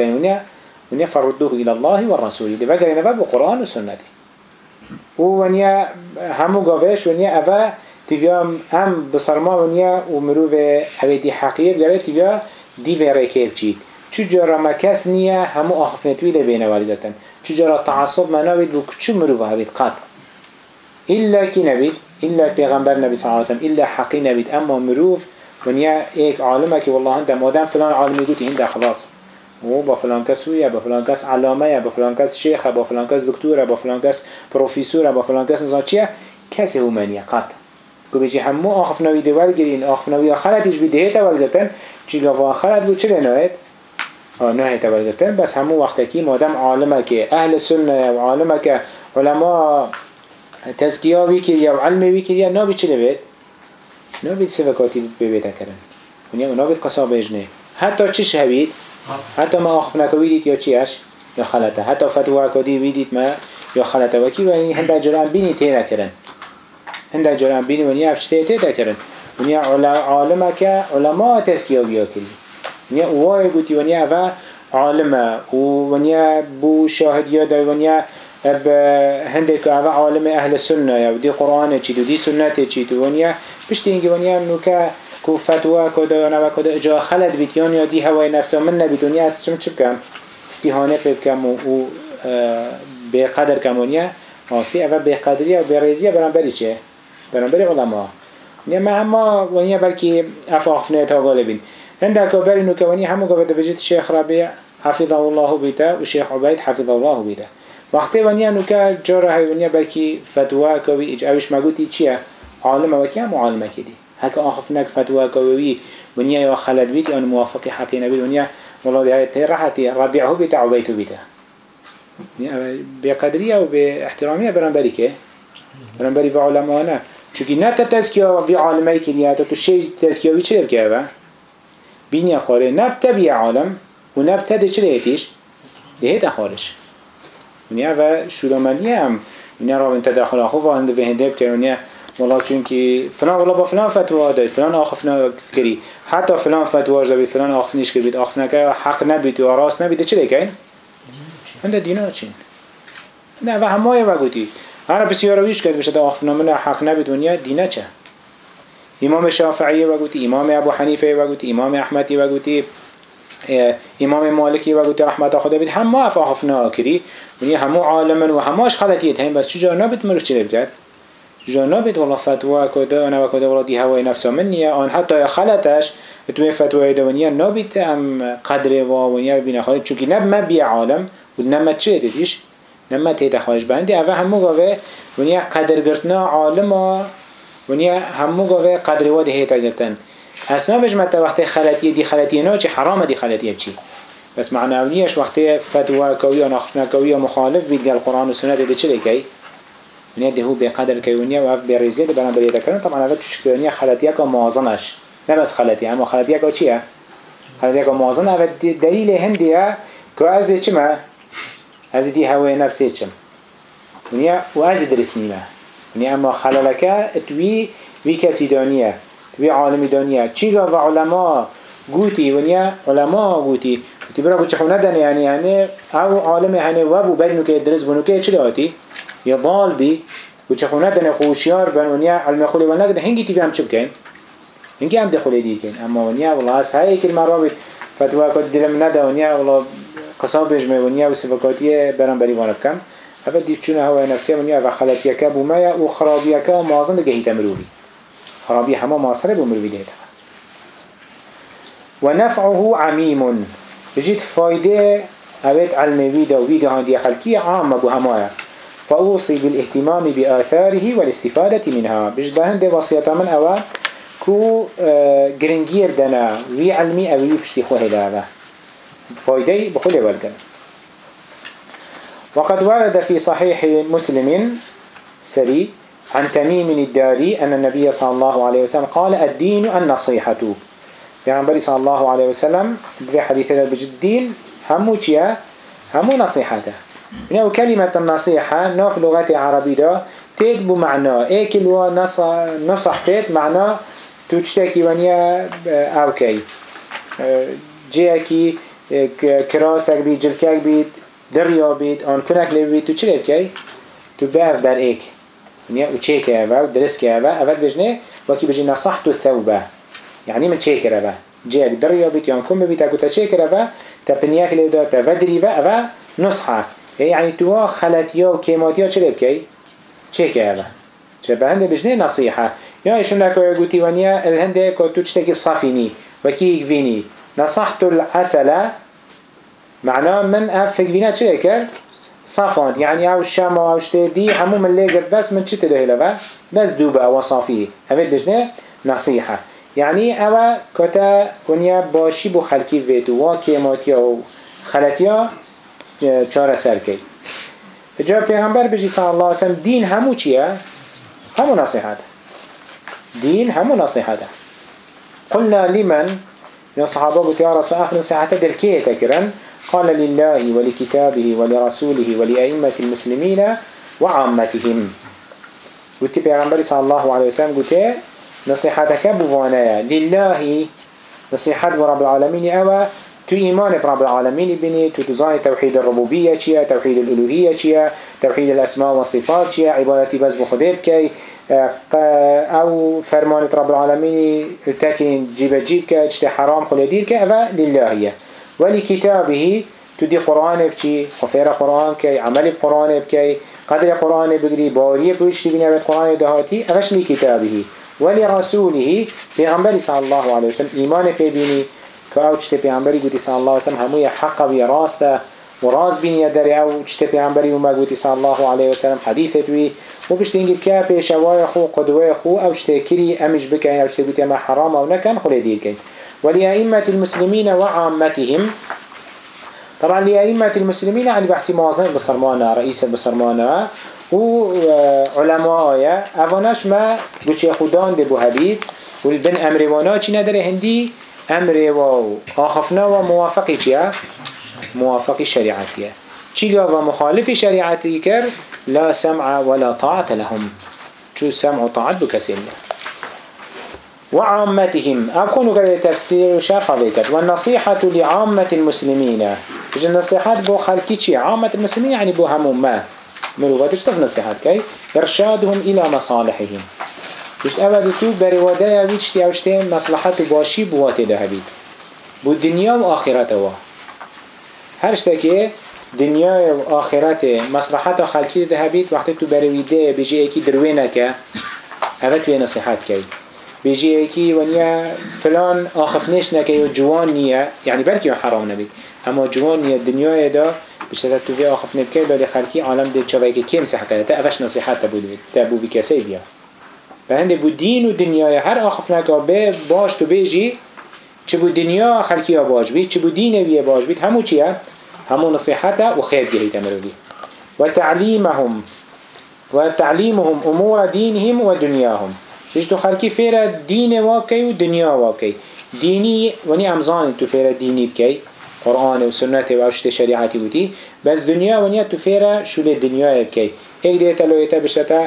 ونیا فردوه الى الله والرسول دی وگر نبا بو قرآن و سنتی و ونیا همو گاوش ونیا اوه تیویا هم بسرما ونیا و مروف اوه دی حقیب گرد تیویا دی وره کیب چید چجورا مکس نیه همو آخفنتوی لبینه والیدتن چجورا تعصب مناوید بو کچو مروف هبید قط إلا كي نبيد إلا پیغمبر نبي صلى الله عليه وسلم. إلا حقي نبيد أما مروف ونيا إيك عالمك والله هنده مادام فلان عالمي قلت هنده خلاص و با فلان کس ویه با فلان کس علامه با فلان کس شیخ با فلان کس دکتوره با فلان کس پروفیسور با فلان کس نزان چیه؟ کسی همانیه قط که بجی همو آخف نوی دوال گرین آخف نوی خلطش بی دهیت اول گرتن چی گفا خلط بود چه نهیت اول گرتن بس همو وقتا کی مادام عالمه که اهل سنه و عالمه که علماء تزکیه وی کریا و علم وی کریا نابی چه لبید؟ نابید سفکاتی ببیتا کرن ونیا نابید قصاب اجنه حتی چش هبید؟ حتی ما آخف نکوی دید یا چیش؟ یا خلطه. حتی فتوه کدی ویدید ما یا خلطه. وکی و هنده جران بینی تیره کرن هنده جران بینی ونیا افشته تیره ونیا عالمه که علماء تزکیه ویا کری ونیا اوای گوتی ونیا اوه عالمه و ونیا بو شاهدیه دای ونیا اب هندك أبا عالم أهل السنة يا ودي قرآن تشيد ودي سنة تشيد ونيا بشتي إنجي ونيا نوكا كو فتوى كدا أنا وكدا إجا خلد بيتيان يا دي هواي نفسه من نبي دنيا استشم شبكم استهانة بكم و بقدر كم ونيا أصلي أبا بقدرية وبرزية برانبري چه برانبري علماء ونيا ما هما ونيا بلكي أفاقفنا تاغالبين عندك بري نوكا ونيا همو قفت بجيت الشيخ ربيع حفظه الله بيته والشيخ عبيد حفظه الله بيته وقتی ونیا نو که جاره های ونیا بلکی فتوا کوی اج اوش مگوتی چیه؟ عالم و کیم عالم کدی هک آخف نک فتوا کوی ونیا یا خلد بیت یا موافق حقی نبی ونیا والله ده تی راحتی ربیعه بیت عبیتو بیت. بقدریه و به احترامیه برانبری که. برانبری و علماء نه. چونکی نه تا تزکیه وی عالمه کنیه تو شی تزکیه وی چه که با بینی خاره نبت بی عالم و نبت ده چه لهتیش ده خارش ونیا و شوراملیه هم ونیا را انت داخل آخو و هنده هنده بکر ونیا والله چونکی فلان والله با فلان فتوا داد فلان آخف نکری حتی فلان فتوا جدی فلان آخف نیش کرد آخف نکرد حق نبید و راست نبید چه لیکن هنده دینا چین. نه و همه و گویی هر بسیار ویش کرد بشه آخف نمونه حق نبید ونیا دینا چه امام شافعی و گویی امام ابو حنیفه و گویی امام احمدی و گویی امام مالکی و گوتی رحمت خدا بید همه افاقفنا کری ونی همه عالمن و همهاش خلطیت هم بس چجا نبید مروف چه بکرد چجا نبید والله فتوه کده انا و کده والله دی هوای نفسا من آن حتی خلطش اتوی فتوه دوانیه نبید ام قدر و ونیه بین خالد چونکه نب مبی عالم و چه دیدیش نمت هیت خواهش بندی اوه همو گاوه ونیه قدر گرتنا عالم ونیه همو گاوه قدر و ده هیتا گرتن. اسنا بجمت وقت خلطیه دی خلطیه نا چه حرام دی خلطیه بچی بس معناونیش وقت و نخفنا کوی و مخالف بید گل قرآن و سنت ده چه لکی ونیا ده هو بقدر کیونیا و اف برزیه ده بران بریده کرن. طبعا اوه چشکرونیا خلطیه که موازنش. نه بس خلطیه اما چیه؟ خلطیه که موازن. اوه دلیل هندیه که از دی هوای نفسی چم ونیا و از درس نیمه ونیا اما خلالکه اتوی وی کسی دانیه وی عالمی دانیه چی و علماء گوتی؟ ونیا علماء گوتی. گوتی برا گوچه خونه دنه یعنی یعنی او عالم یعنی و بو برینو که درس بنو که چی داتی؟ یا ضال بی. گوچه خونه دنه خوشیار بن. ونیا علم خولی و نگنه هنگی تیوی هم چی بکن؟ هنگی هم دخولی دی کن اما ونیا والله از های کل مرابط فتوه کد دلم نده. ونیا والله قصاب بجمه ونیا و صفقاتی برام بری وانب کم اول دیف چونه هوای نفسی ونیا و خلطیه که بو میا و خرابیه که و مازن دگه هیتا مروبی خرابي همه معاصره بمروي ده ونفعه عميم بجيت فايدة اوید علم ويدا ويدا هندي خلقي عامة بهمايا فأوصي بالاهتمام بآثاره والاستفادة منها. بجد هنده وصيتا من أول كو گرنگیر دنا وی علمی اوی پشتی خواه لاغا فایده بخول والگن وقد ورد في صحيح مسلم سري عن تميم الداري أن النبي صلى الله عليه وسلم قال الدين النصيحة. يعني صلى الله عليه وسلم في حديث هذا بجد الدين همو چيا همو نصيحته من كلمة النصيحة نوف لغة عربية دا تيد بمعنى ايكل نصح تيد معنى تو تشتكي ونيا أوكي جيكي کراسک بید جلکک بید دریا بید آن کنک لیب بید تو چه لیب کی؟ تو باف در ایک. ونیا او چه که و درست که و اول بجنه وکی بجی نصحت الثوبه يعني من چه کرده جيك دريا بيت يان كم بيت أكو تشيك رفا تبنيك لدا تفدري فا أفا نصحة يعني توا خلتيا وكيماتيا چه بكي چه كرده چه بهنده بجنه نصيحة يا إيشن لك قوتي ونيا الهنده كتو تشتكي بصافيني وكيك فيني نصحت العسل معناه من أفك بنا چه كر صفان. يعني أو الشام أو شتدي هموم اللي قد بس من شتى ده لبا بس دوبة وصافيه هميد بجنة نصيحة. يعني أو كتا كنيا باشي بو خلقي فيتو. واكيماتيا وخلتيا چارة سركي جا پیغمبر بجي صلى الله عليه وسلم دين همو چيا همو نصيحة دين همو نصيحة قلنا لمن؟ يا صحابة قلت يا رسول أخر نصيحة دل كيه تكرن. قال لله ولكتابه ولرسوله ولأئمة المسلمين وعامتهم. قلت بيغمبر صلى الله عليه وسلم قلت نصيحتك بوانا لله نصيحة رب العالمين أوى. تو إيمان برب العالمين بني تو تزاني توحيد الربوبية توحيد الألوهية توحيد الأسماء والصفات عبادتي بس بخده بكي او فرمان رب العالمين تاكين جيب جيب كا اجت حرام قل دير كا أفا لله. ولكتابه تدي قرآن بكي خفير قرآن كي عمل قرآن بكي قدر قرآن بقري باريه بوشتي بني عبد قرآن دهاتي أفش لكتابه ولرسوله بيغمبر صلى الله عليه وسلم إيمان بيبيني پیامبری گویی صلی الله علیه و سلم هموی حق و راسته و بینی در او چته پیامبری و ما گویی صلی الله علیه و سلم حدیثت وی و بشت اینگی که پیشوای خو قدوه خو او چته کری امش بکن او چته گویی ما حرام او نکن خلی دیر کن. ولأئمة المسلمين وعامتهم طبعا لأئمة المسلمين يعني بحثي موازنة بصرمانة رئيس بصرمانة و علماء اواناش ما بچه خودان دبو هبید و بن امروانا چی نداره هندی؟ امر و آخفنا و موافقی؟ موافق شريعتك چيغا مخالف شريعتي كر لا سمع ولا طاعة لهم۔ شو سمع وطاعة بكسين وعامتهم أكون كده تفسير شرح بيكت والنصيحة لعامة المسلمين إذا النصيحات بو خلقي عامة المسلمين يعني بو هموم ما مروفاتش تف نصيحات كي إرشادهم إلى مصالحهم۔ بشت أبدا تو بريوادايا ويشتي أوشتين مصلحات باشي بواتي دهبيت بو الدنيا وآخرته بود دنیا و آخرت دنیا و مصلحت خلقی ده هبید وقتی تو بری ویده بجی ایکی دروی نکه اوه توی نصیحت کی بجی ایکی ونیا فلان آخف نیش نکه یا جوان نیه یعنی بلکه حرام نبید. اما جوان نیه دنیا دا بشتر تو وی آخف نبکه بلی خلقی عالم ده چاوه که کم صحت تا اوش نصیحت تبود تبو وی کسی بیا. و بود دین و دنیای هر آخف نکا به باش تو بیجی چه بود دنیا خلقی ها باش بید؟ چه بود دین باش بید؟ همو چیه؟ همو نصیحته و خیر گهید امروی و تعلیمهم و تعلیمهم امور دینهم و دنیاهم. ایش تو خلقی فیر دین واقعی و دنیا واقعی دینی ونی امزانی تو فیر دینی بکی. قرآن و سنت و اشت شریعتی بودی. بس دنیا ونیا تو فیر شول دنیا بکی. ایک دیتا لویتا بشتا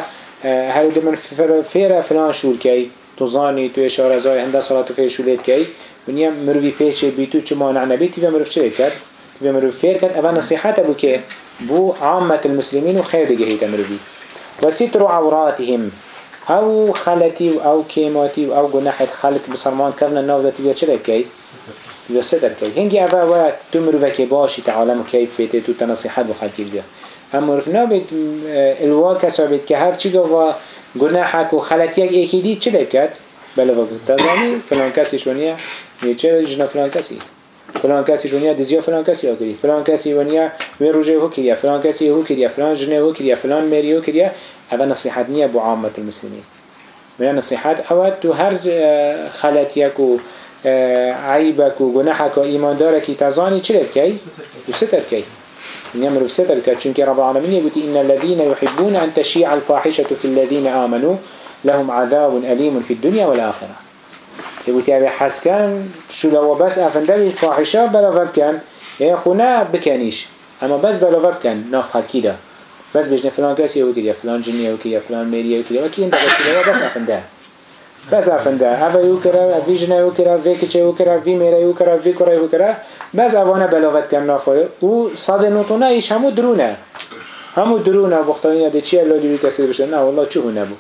هر دو من فيرا فلان شول كي تظاني تو اشاره زای هنده صلاة فير شولید کی. ونیا مروی پیچه بیتو چه مانع نبید تیوه مروف چه کرد؟ تیوه مروف فیر کرد. اول نصیحت بو که بو عامة المسلمين وخير دي جهيتا مروي وستر عوراتهم. او خلتي او كيماتي او جناح خلق بسرمان كرنا النوضة تبيا چرا كي تبيا ستر كي هنجي افا وقت تمرو وكي باشي تعالم كيف بيتي تو تنصيحات بخلقي بيا هم مرف نابد الوا کسا بید که هر چی گفت گناحک و خلطیک ایکی دید چه لیب کرد؟ بله وقت تزانی فلان کسی شونیه میگه چه جنا فلان کسی؟ فلان کسی ونیا دزیا فلان کسی کری فلان کسی ونیا وی هو کریا فلان کسی هو کریا فلان جنه هو کریا فلان مری هو کریا اول نصیحت نیه بو عامت المسلمین. من نصیحت اول تو هر خلطیک و عیبک و گناحک و ایمان داره کی تزانی چی کی؟ تو ستر کی؟ كتشنك رب العالمين يقول إن الذين يحبون أن تشيع الفاحشة في الذين آمنوا لهم عذاب أليم في الدنيا والآخرة يقول يا حسكان شو لو بس أفنده الفاحشة بلا كان يا خونا بكانيش أما بس بلا كان ناف خلقي ده بس بجنا فلان كاسي يا فلان يقول يا فلان ميري يقول يا وكي انت بس بس أفنده بس افنده اوه یو کرا اوی جنه یو کرا اوی کچه یو میره یو کرا اوی کرا یو کرا بس اوانه بلاغت کم نافاره او صد نوتونه ایش همو درونه. همو درونه. وقتانی ده چی الله دوی کسی بشه؟ نه والله چه نبو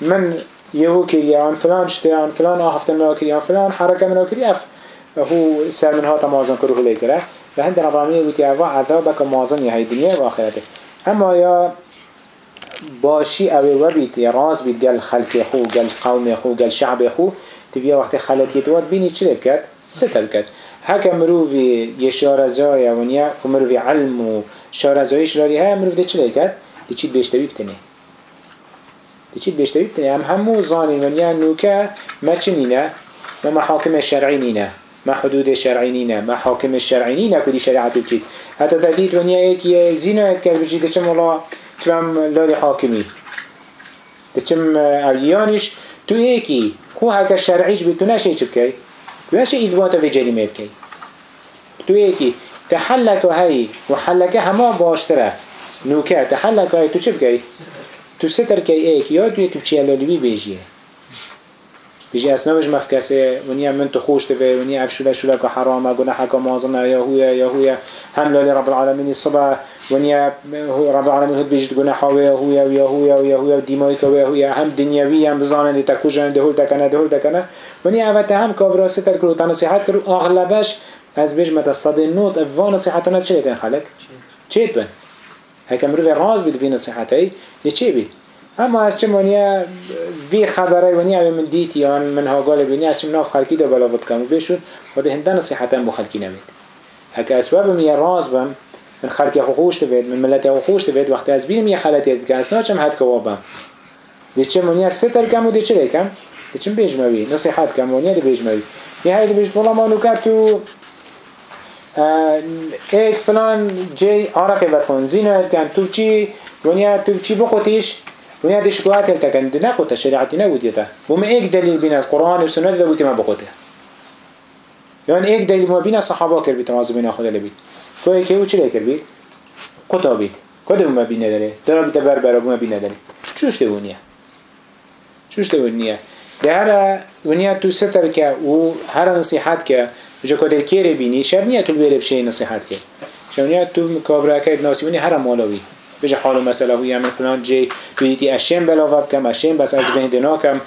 من یهو کری فلان شته آن فلان آخفته منا کری آن فلان حرکه منا کری اف هو سر من هاتا مازن کرو هلی کرا و هند رب العالمین بودی اوه عذابک مازن یه دنیا و آخرته. اما یا باشی اوی و بیت راز بیت گل خلق خو گل قوم خو گل شعب خو. تبیا وقت خلطی دوات بینی چی بکد؟ ستر کد هکا مروفی یه شارزای ونیا و مروفی علم و شارزای شراری های مروف ده چی بکد؟ دی چید بیشتوی بتنه دی چید بیشتوی بتنه هم همو زانی ونیا نوکه ما چنینه ما محاکم شرعی نینه ما حدود شرعی نینه ما حاکم شرعی کدی شریعت بچید حتی تدید ونیا ایکی زینایت کرد بچید چه مولا چم لال حاکمی دچم اولیانش تو ایکی خو هکا شرعیش بی تو نشه چه بکی تو نشه اثبات و جریمه بکی تو ایکی تحلک هی و حلک همه باشتره نوکه تحلک هی تو چه بکی تو ستر کی ایک یا تو تو چی لالیوی بیجیه بيجي أسنابش مفكسة ونيا من تخوش تبي ونيا أفشولا شولا كحرامة جناحك مازنا يا هويا يا هويا هم لولي رب العالمين الصبح ونيا رب العالمين هد بيجت جناحه ويا هويا ويا هويا ويا هويا ديمايك ويا هويا هم دنيوي هم بزانه دي تكوجن دهول تكنا دهول تكنا ونيا أفته هم كبر ستر كرو تنصيحات كرو أغلبش از بیش مت صد نوت افوان نصیحتنا چه خلق چه هکم رو راز بید وی نصیحتی دی چه بید؟ اما از چه منیا وی خبره ونیا من دیت یا من ها قال بنیا از چه مناف خلقی دا بلا کم بشون خود هنده نصیحتا بو خلقی نمید. هک اسباب من راز بم من خلقی خوش تفید من ملت خوش تفید وقتی از بینم یه خلطی که از ناچم حد کوابم دی چه منیا ستر کم و دی چه کم دی چه بیجموی نصیحت کم ونیا دی بیجموی یه های دی بیجت بلا ما ایک فلان جی عرقی بدخون زینو کن تو چی ونیا تو چی بخوتیش ونیا دیش قوات هل تکن دی نقوتا شریعتی نبودی تا. بوم ایک دلیل بین القرآن و سنت دبوتی ما بخوته. یعنی ایک دلیل ما بین صحابه کر بیت نواز بین خدا لبید کوی که او چی لیکر بید؟ قطع بید. کده ما بین نداره دارا بیت بر برا بوم بین نداره چوش ده ونیا چوش ده ونیا ده ونیا تو ستر که و هر نصیحت که جا کدل کیره بینی شب نیه تو بشه نصیحت که شب نیه تو کابره که ناسی ونی هر مالوی بجا حالو مثلا هوی من فلان جي بيدي اشين بلاوب كم اشين بس از بهندنا كم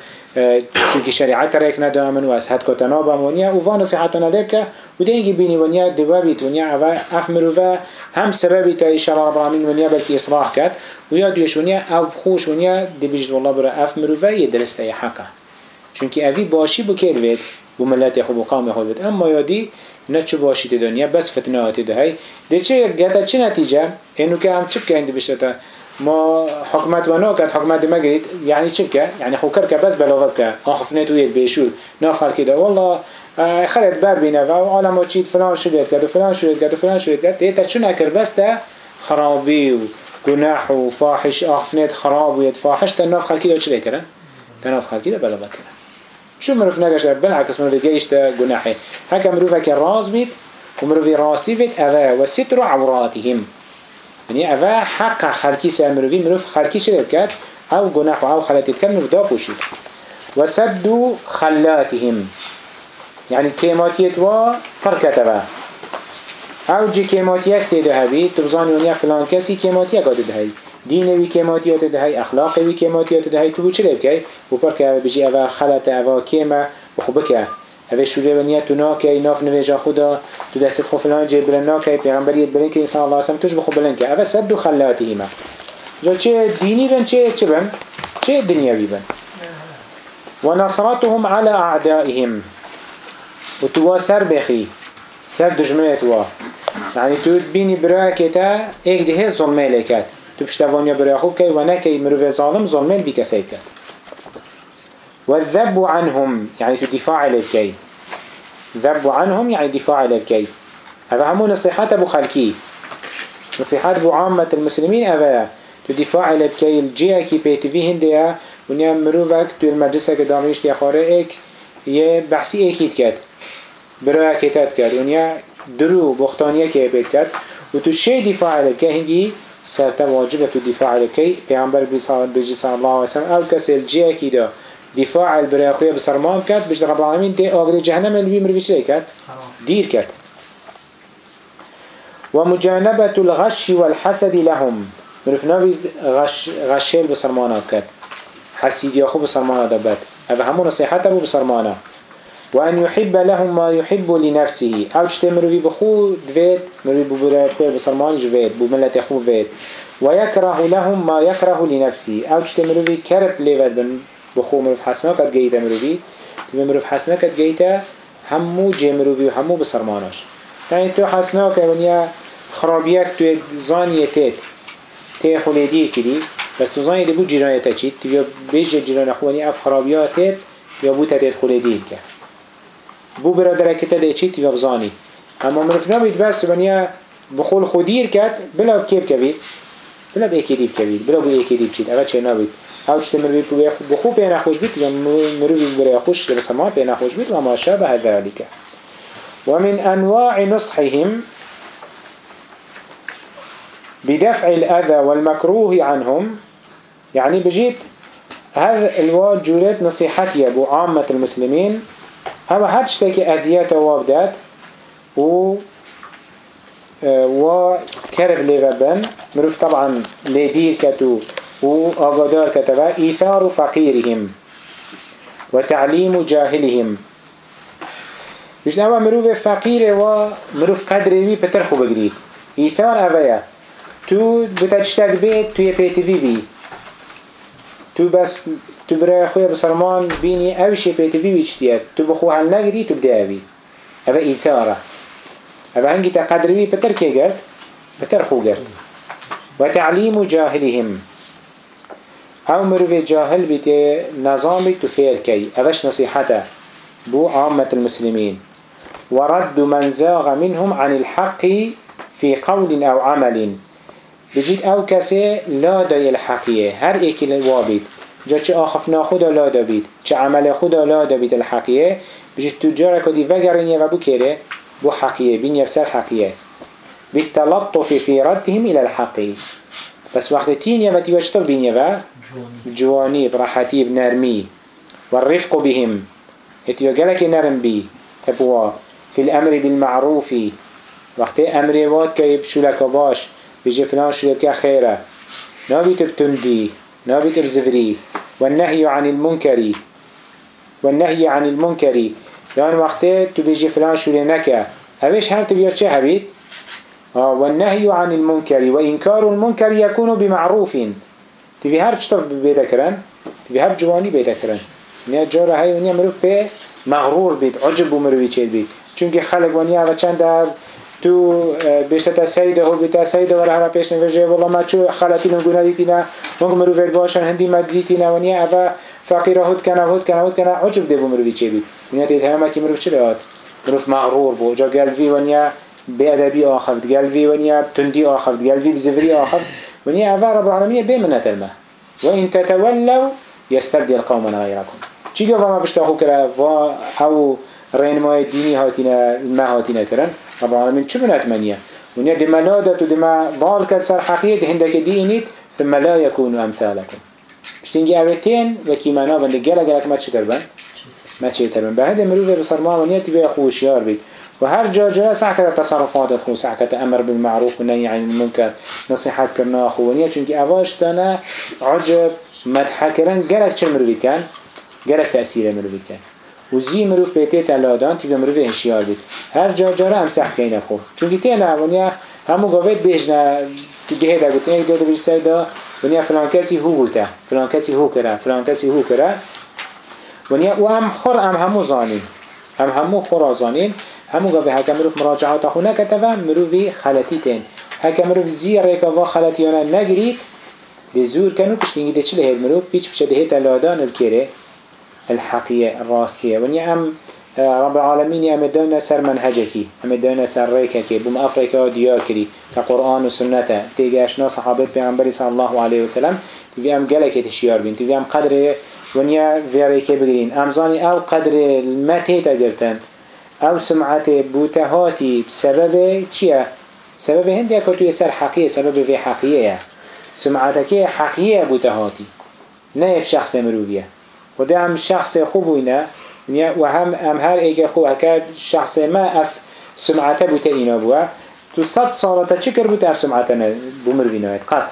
چونكي شريعت ريك ندامن و از حد كتنا بمونيا و فان نصيحتنا لبك و دينجي بيني ونيا دوابيت ونيا اف مروفا هم سببي تا إشارة رب العالمين ونيا بلكي إصلاح كات ويا دوش ونيا او خوش ونيا دي بيجد والله برا اف مروفا يدرس تا حقا چونكي اوي باشي بو كير بيت بو ملت يخو بو قام بيت اما يادي نه چه باشید دنیا بس فتنه آتی ده هی. ده چه گتا چه نتیجه؟ اینو که هم چه کنده بشه ما حکمت و ناکت حکمت ما گرید یعنی چه که؟ یعنی خوکر که بس بلاغت که. آخفنه توی بیشول ناف خلقی ده والله خلط بر بینه و عالم و چید فلان شدید کرد و فلان شدید کرد و فلان شدید کرد ده تا چون اکر بس ده خرابی و گناح و فاحش آخفنه خراب و فاحش تا ناف خلقی ده چه کرن؟ تا ناف خلقی ده بلاغت کرن. شو مروف نگشت بنعکس مروف گیشت گناحه هکا مروف که راز بید و يعني مروف راسی بید اوه و عوراتهم. یعنی اوه حق خلکی سر مروفی مروف خلکی چه أو گناح و أو خلطیت کرد مروف دا پوشید و خلاتهم. يعني كيماتيت وا فركتبا أو جي كيماتيك تيده هبي تبزاني ونيا فلان كسي كيماتيك قد هبي دین وی کماتیات دهی اخلاق وی کماتیات دهی تو چه بکی پر که بجی اوا خلط اوا کیما و خوب که اوه شوره و نیت تو ناکی ناف نویجا خدا تو دست خو فلان جه بلن ناکی پیغمبریت بلن که انسان الله اسم توش بخو بلن که. اوه صد و خلاتی ایما جا چه دینی بن چه چه بن؟ چه دنیاوی بن؟ و نصرتهم على اعدائهم. و تو سر بخی سر دجمنت وا. يعني تو بيني برا كتا ايك ده ظلمه تو بشتوانيا برا خوب كي ونكي مروف ظالم ظلمين بي كسيب كت والذب عنهم يعني تدفاع للكي ذب عنهم يعني دفاع للكي هذا همو نصيحات ابو خلقي نصيحات ابو عامة المسلمين هذا تدفاع للكي الجيه كي بيتفي هندية ونيا مروفك تو المجلسة كداميش ايك يه بحثي ايكيد كت برای کتت کرد. ونیا درو بختانیه که بید کرد. و تو شی دفاع علیه که هنگی سرت واجبة تو دفاع لكي پیامبر بيجي صلى الله و عليه آل کسی كسر کی دا دفاع البراخوية بسرمان كات بيجي رب العالمين دي آقري جهنم اللي بيمر دیر کرد. و مجانبه تو الغش و الحسد لهم. مرفنا بي غش غشيل بسرمان كات حسيد ياخو بسرمان دبات اوه همون نصيحته بسرمانه وأن يحب لهم ما يحب لنفسه. أو شتى بخو دويت مروي ببرا خوي بسلمان جويت بملة خو فيت ويكره لهم ما يكره لنفسه. أو شتى كرب ليفت بخو مروف حسنا قد جيتا مروي تبي مروف حسنا قد جيتا همو جي مروي وهمو بسرمانش يعني تو حسنا كونيا خرابيك تو زانية تيت تي خليدي كدي بس تو زانية دي بو جيرانية تاچيت تبي بيجي جيران أخواني أف خرابيات تيت يا بو تديت خليدي بو برادر کتا ده چی تیوه بزانی اما منف نبید بس ونیا بخول خودیر کد بلا بکی بکوید بلا بیکی دیب کوید بلا بو ایکی دیب چید اول چه نبید. أو چطور مروی بخو پی نخوش بید یا مروی برای خوش لبسما پی نخوش بید و ما شابه ذلك ومن أنواع نصحهم بدفع الأذى والمكروه عنهم. يعني بجيت هل الواد جولت نصيحتي أبو عامة المسلمين هوا هر شتاكي أذيات وابدات و و كرب لغبن مروف طبعا لدير كتو و آقادار كتبا إيثار فقيرهم وتعليم جاهلهم. بيش نوا مروف فقير و مروف قدره بي بتر خو بگري إيثار أويا تو بتجتك بيت تو يبيتي بي تو بس تو برای خوی بسرمان بینی اوشی پیتوی بیچتیه تو بخو هل نگری تو بده اوی او ایثاره او هنگی تا قدروی پتر که گرد پتر خو گرد و تعلیم جاهلهم او مروی جاهل بیت نظامی تو فیر کی اوش نصیحته بو عامة المسلمين ورد من زاغ منهم عن الحق في قول أو عمل بجيت أو كسي لا داي الحقية هر إيكي الوابد جا چه آخفنا خدا لا دابید چه عمل خدا لا دابید الحقیه بجید تجاره کدی وگرینیه و بو کره بو حقیه بین یفسر حقیه. بالتلطف في ردهم إلى الحقي بس وقت تين يما تيوشتف بين يبا جواني براحتي بنرمي والرفق بهم. اتيو قالك نرم بي تبوا. في الأمر بالمعروف. وقت أمر واد كيب شلك باش. بيجي فلان شلك خيرة نابي تبتندي نابت بزفري والنهي عن المنكر. والنهي عن المنكر. يعني وقته تبيجي فلان شو لنكا هبش هل تبيات چه هبيت؟ آه والنهي عن المنكر. وإنكار المنكر يكون بمعروف. تبي هر چطف بيدا كرن تبي هر جواني بيدا كرن نيا جارة هاي ونيا مروف بي مغرور بيت عجب ومروفي چيل بيت. چونك خلق و چند در تو بیشتر سیده هو بیت سیده ولی هر پیش نوشته والله ما چو خلاتی نگونه دیتینا مگه مروی باشن هندی مد دیتینا و نیا اوا فقیر هود کنه هود کنه هود کنه عجب دیو مروی چه بید. نیا تید همه کی مروی چه داد؟ مروف مغرور بو جا قلبی و نیا بأدبي آخفت قلبي ونيا تندي آخفت قلبي بزفري آخفت. ونيا أفا رب العالمين بمنة الماء وإن تتولوا يستبدل قوما غيركم چی گفت ما بشتاخو کرا؟ و او رینمای دینی هاتینا ما هاتینا کرن رب العالمين شو من أتمنيه ونيا دم نادت ودم ضال كسر حقيقة هندك دينيت ثم لا يكون أمثالكم بشتنجي أوتين وكيمانا بند جلا جلك ما تشكر بن ما تشيتر بن بعد مروه بصرما ونيا تبي أخوش يار بيت وهر جا جا ساعة تصرفات أخو ساعة أمر بالمعروف والنهي عن المنكر نصيحات كرنا أخو ونيا چونك أواش تنا عجب مدح كرن جلك چه مروه كان جلك تأثير مروه كان و زی مروف بیتی تلادان تیوی مروف هشیار بید هر جا جاره هم سخت که نفخو چونکه تینا ونیا همو گاوید بیجنا دیگه دا گوتن یک داده بیش سیدا ونیا فلان کسی هو بوده فلان کسی هو کرا فلان کسی هو کرا ونیا و هم خور هم همو زانین. هم همو خور زانین. همو قوي هكا مروف مراجعات أخونا كتفا مروفي خلطيتين هكا مروف زير و خلطيانا نجري دي زور كانوا بشتينجي دي چله هيد مروف بيش بشه دهيت اللادان الكيري الحقية الراستية ونيا أم رب العالمين أم دانا سر منهجكي أم دانا سر ريككي بوم أفريكا ديار كري كقرآن وسنة تيجي أشنا صحابة بيغمبري صلى الله عليه وسلم تبي أم جلك تشيار بين تبي أم قدر ونيا فيريكي بجرين أم زاني أو قدر المتى تجرتن أو سمعت بوتهاتي بسبب چيا سبب هندي كتو يسر حقيقة سبب في حقيقة سمعتك حقيقة بوتهاتي نه شخص مروفية وده هم شخص خوبوينه و هم هم هر ایک خو هکا شخص ما اف سمعته بوده اینا بوا تو صد سالتا چی کر بوده اف سمعته بومر بیناید قط.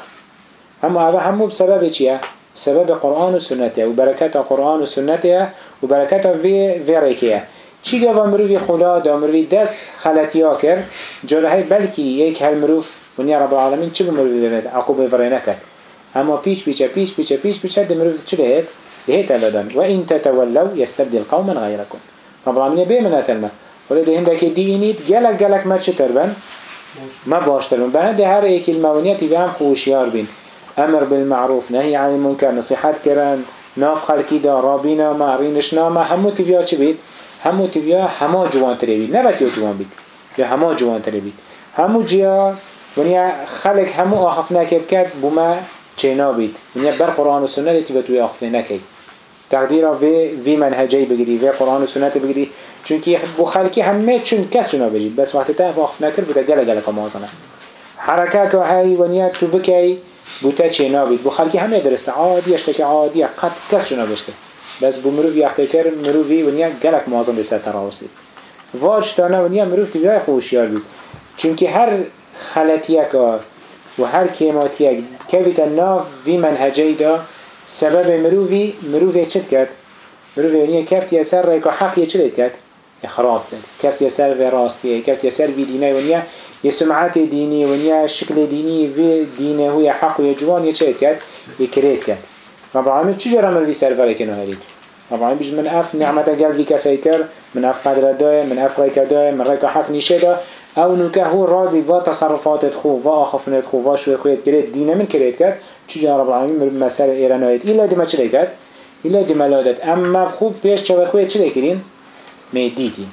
اما هذا همو بسبب چیه؟ سبب قرآن و سنته و برکت قرآن و سنته و برکت وی ریکیه چی گفت مروی خدا؟ دا مروی دست خلطیا کر جرهی بلکی یک هل مروف ونیا رب العالمین چی بمروی بید عقوبه وری نکد اما پیچ پیچه پیچ پیچه پیچ پیچه ده مروف چی بهید؟ إيه بهت أبدا وإن تتولوا يستبدل قوما غيركم. رب العالمين بيمنا تلما ولدي هندك دينيت جلك جلك ما تشتربن ما باشتربن بعد ده هر ايك المونيات هم خوشيار بين. أمر بالمعروف نهي عن المنكر نصيحات كران ناف خلقی دا رابينا رابینا معرینش ناما همو تیویا چی بید؟ همو تیویا همه جوان تره بید بس جوان بيت. يا همه جوان تره همو جيا ونيا خلق همو آخف نکب بما بوما چینا بید ونیا بر قرآن و سنت تیویا توی آخف نکید تقدیر في في منهجی بگیری و قرآن و سنت بگیری. چون که بو خلکی همه چون کس چنا بجید بس وقتی تا وقت نکر بوده گله گله کمازنه حرکت و هی و نیت تو بکی بوده چه نابید بو خلکی همه درسته. عادی اشتکی عادی قد کس چنا بشته. بس بو مروف یخته کر مروفی و نیت گلک مازن بسته تراوسی واج تانه و نیت مروف تیوی خوشیار بید. چون که هر خلطیه و هر کیماتیه که ناف وی منهجی دا سبب مروفي مروفي چت کرد مروفي ونیا کفت یسر ریکا حق یه چلید کرد خراب کرد کفت یسر و راستیه کفت یسر وی دینه ونیا یه سمعت دینی ونیا شکل دینی و دینه هو حق و یه جوان یه چلید کرد یه کرید کرد رب العالمین چی جرا مروفي سر فرق نهارید رب العالمین بیش من اف نعمت قلب وی کسی کر من اف قدر دای من اف ریکا دای من ریکا حق نیشه دا. او نوکه هو رادی و تصرفات خو و آخفنت خو و شوی خویت کرد دینه من کرید کرد. چجا رب العالمین مسئله ایران آید. ایلا دی ما چلی کرد؟ ایلا دی ملادت اما خوب پیش چاوه خوی چلی کرین؟ می‌دیدین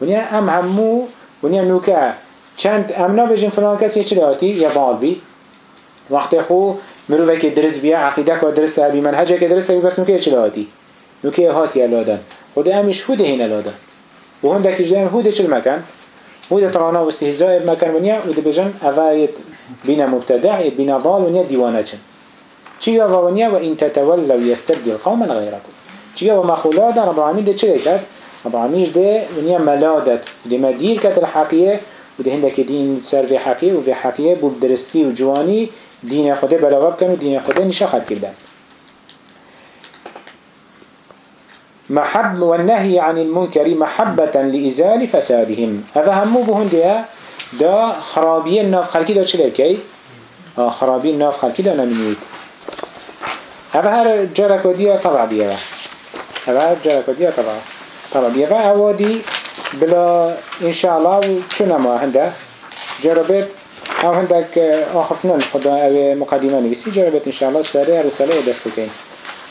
ونیا ام همو ونیا نوکه چند امنا بجن فلان کسی چلی آتی یا بال بی. وقت خو مروفه که درس بیا عقیده که درس هبی منهجه که درس هبی بس نوکه چلی آتی نوکه هاتی الادن خود امش هوده هین الادن و هندکی جدن هوده چل مکن هوده ترانا و استهزاء مکن ونیا و ده بجن اوایت بين مبتدع بين ضال ونيا ديوانا چن چيا ونيا وإن تتولوا يستبدل قوما غيركم چيا ومخولا ده رب العالمين ده چلي كد رب العالمين ده ونيا ملادت ده مدير كت الحقية وده هندك دين سر في حقية وفي حقية بودرستي وجواني دين خده بلاغب كان ودين خده نشاخد كردن محب والنهي عن المنكر محبة لإزال فسادهم. هذا همو بهن ده دا خرابي الناف خلقي دا شلي كي؟ آه، خرابي الناف خلقي دا نمينيت هذا هر جركو ديا طبع بيها هذا هر جركو ديا طبع. طبع بيها فأودي بلا إن شاء الله شو نما هندا جربت أو هندك آه، آخفنان خدا أو مقدمة نویسی جربت إن شاء الله سريع رساله دستكين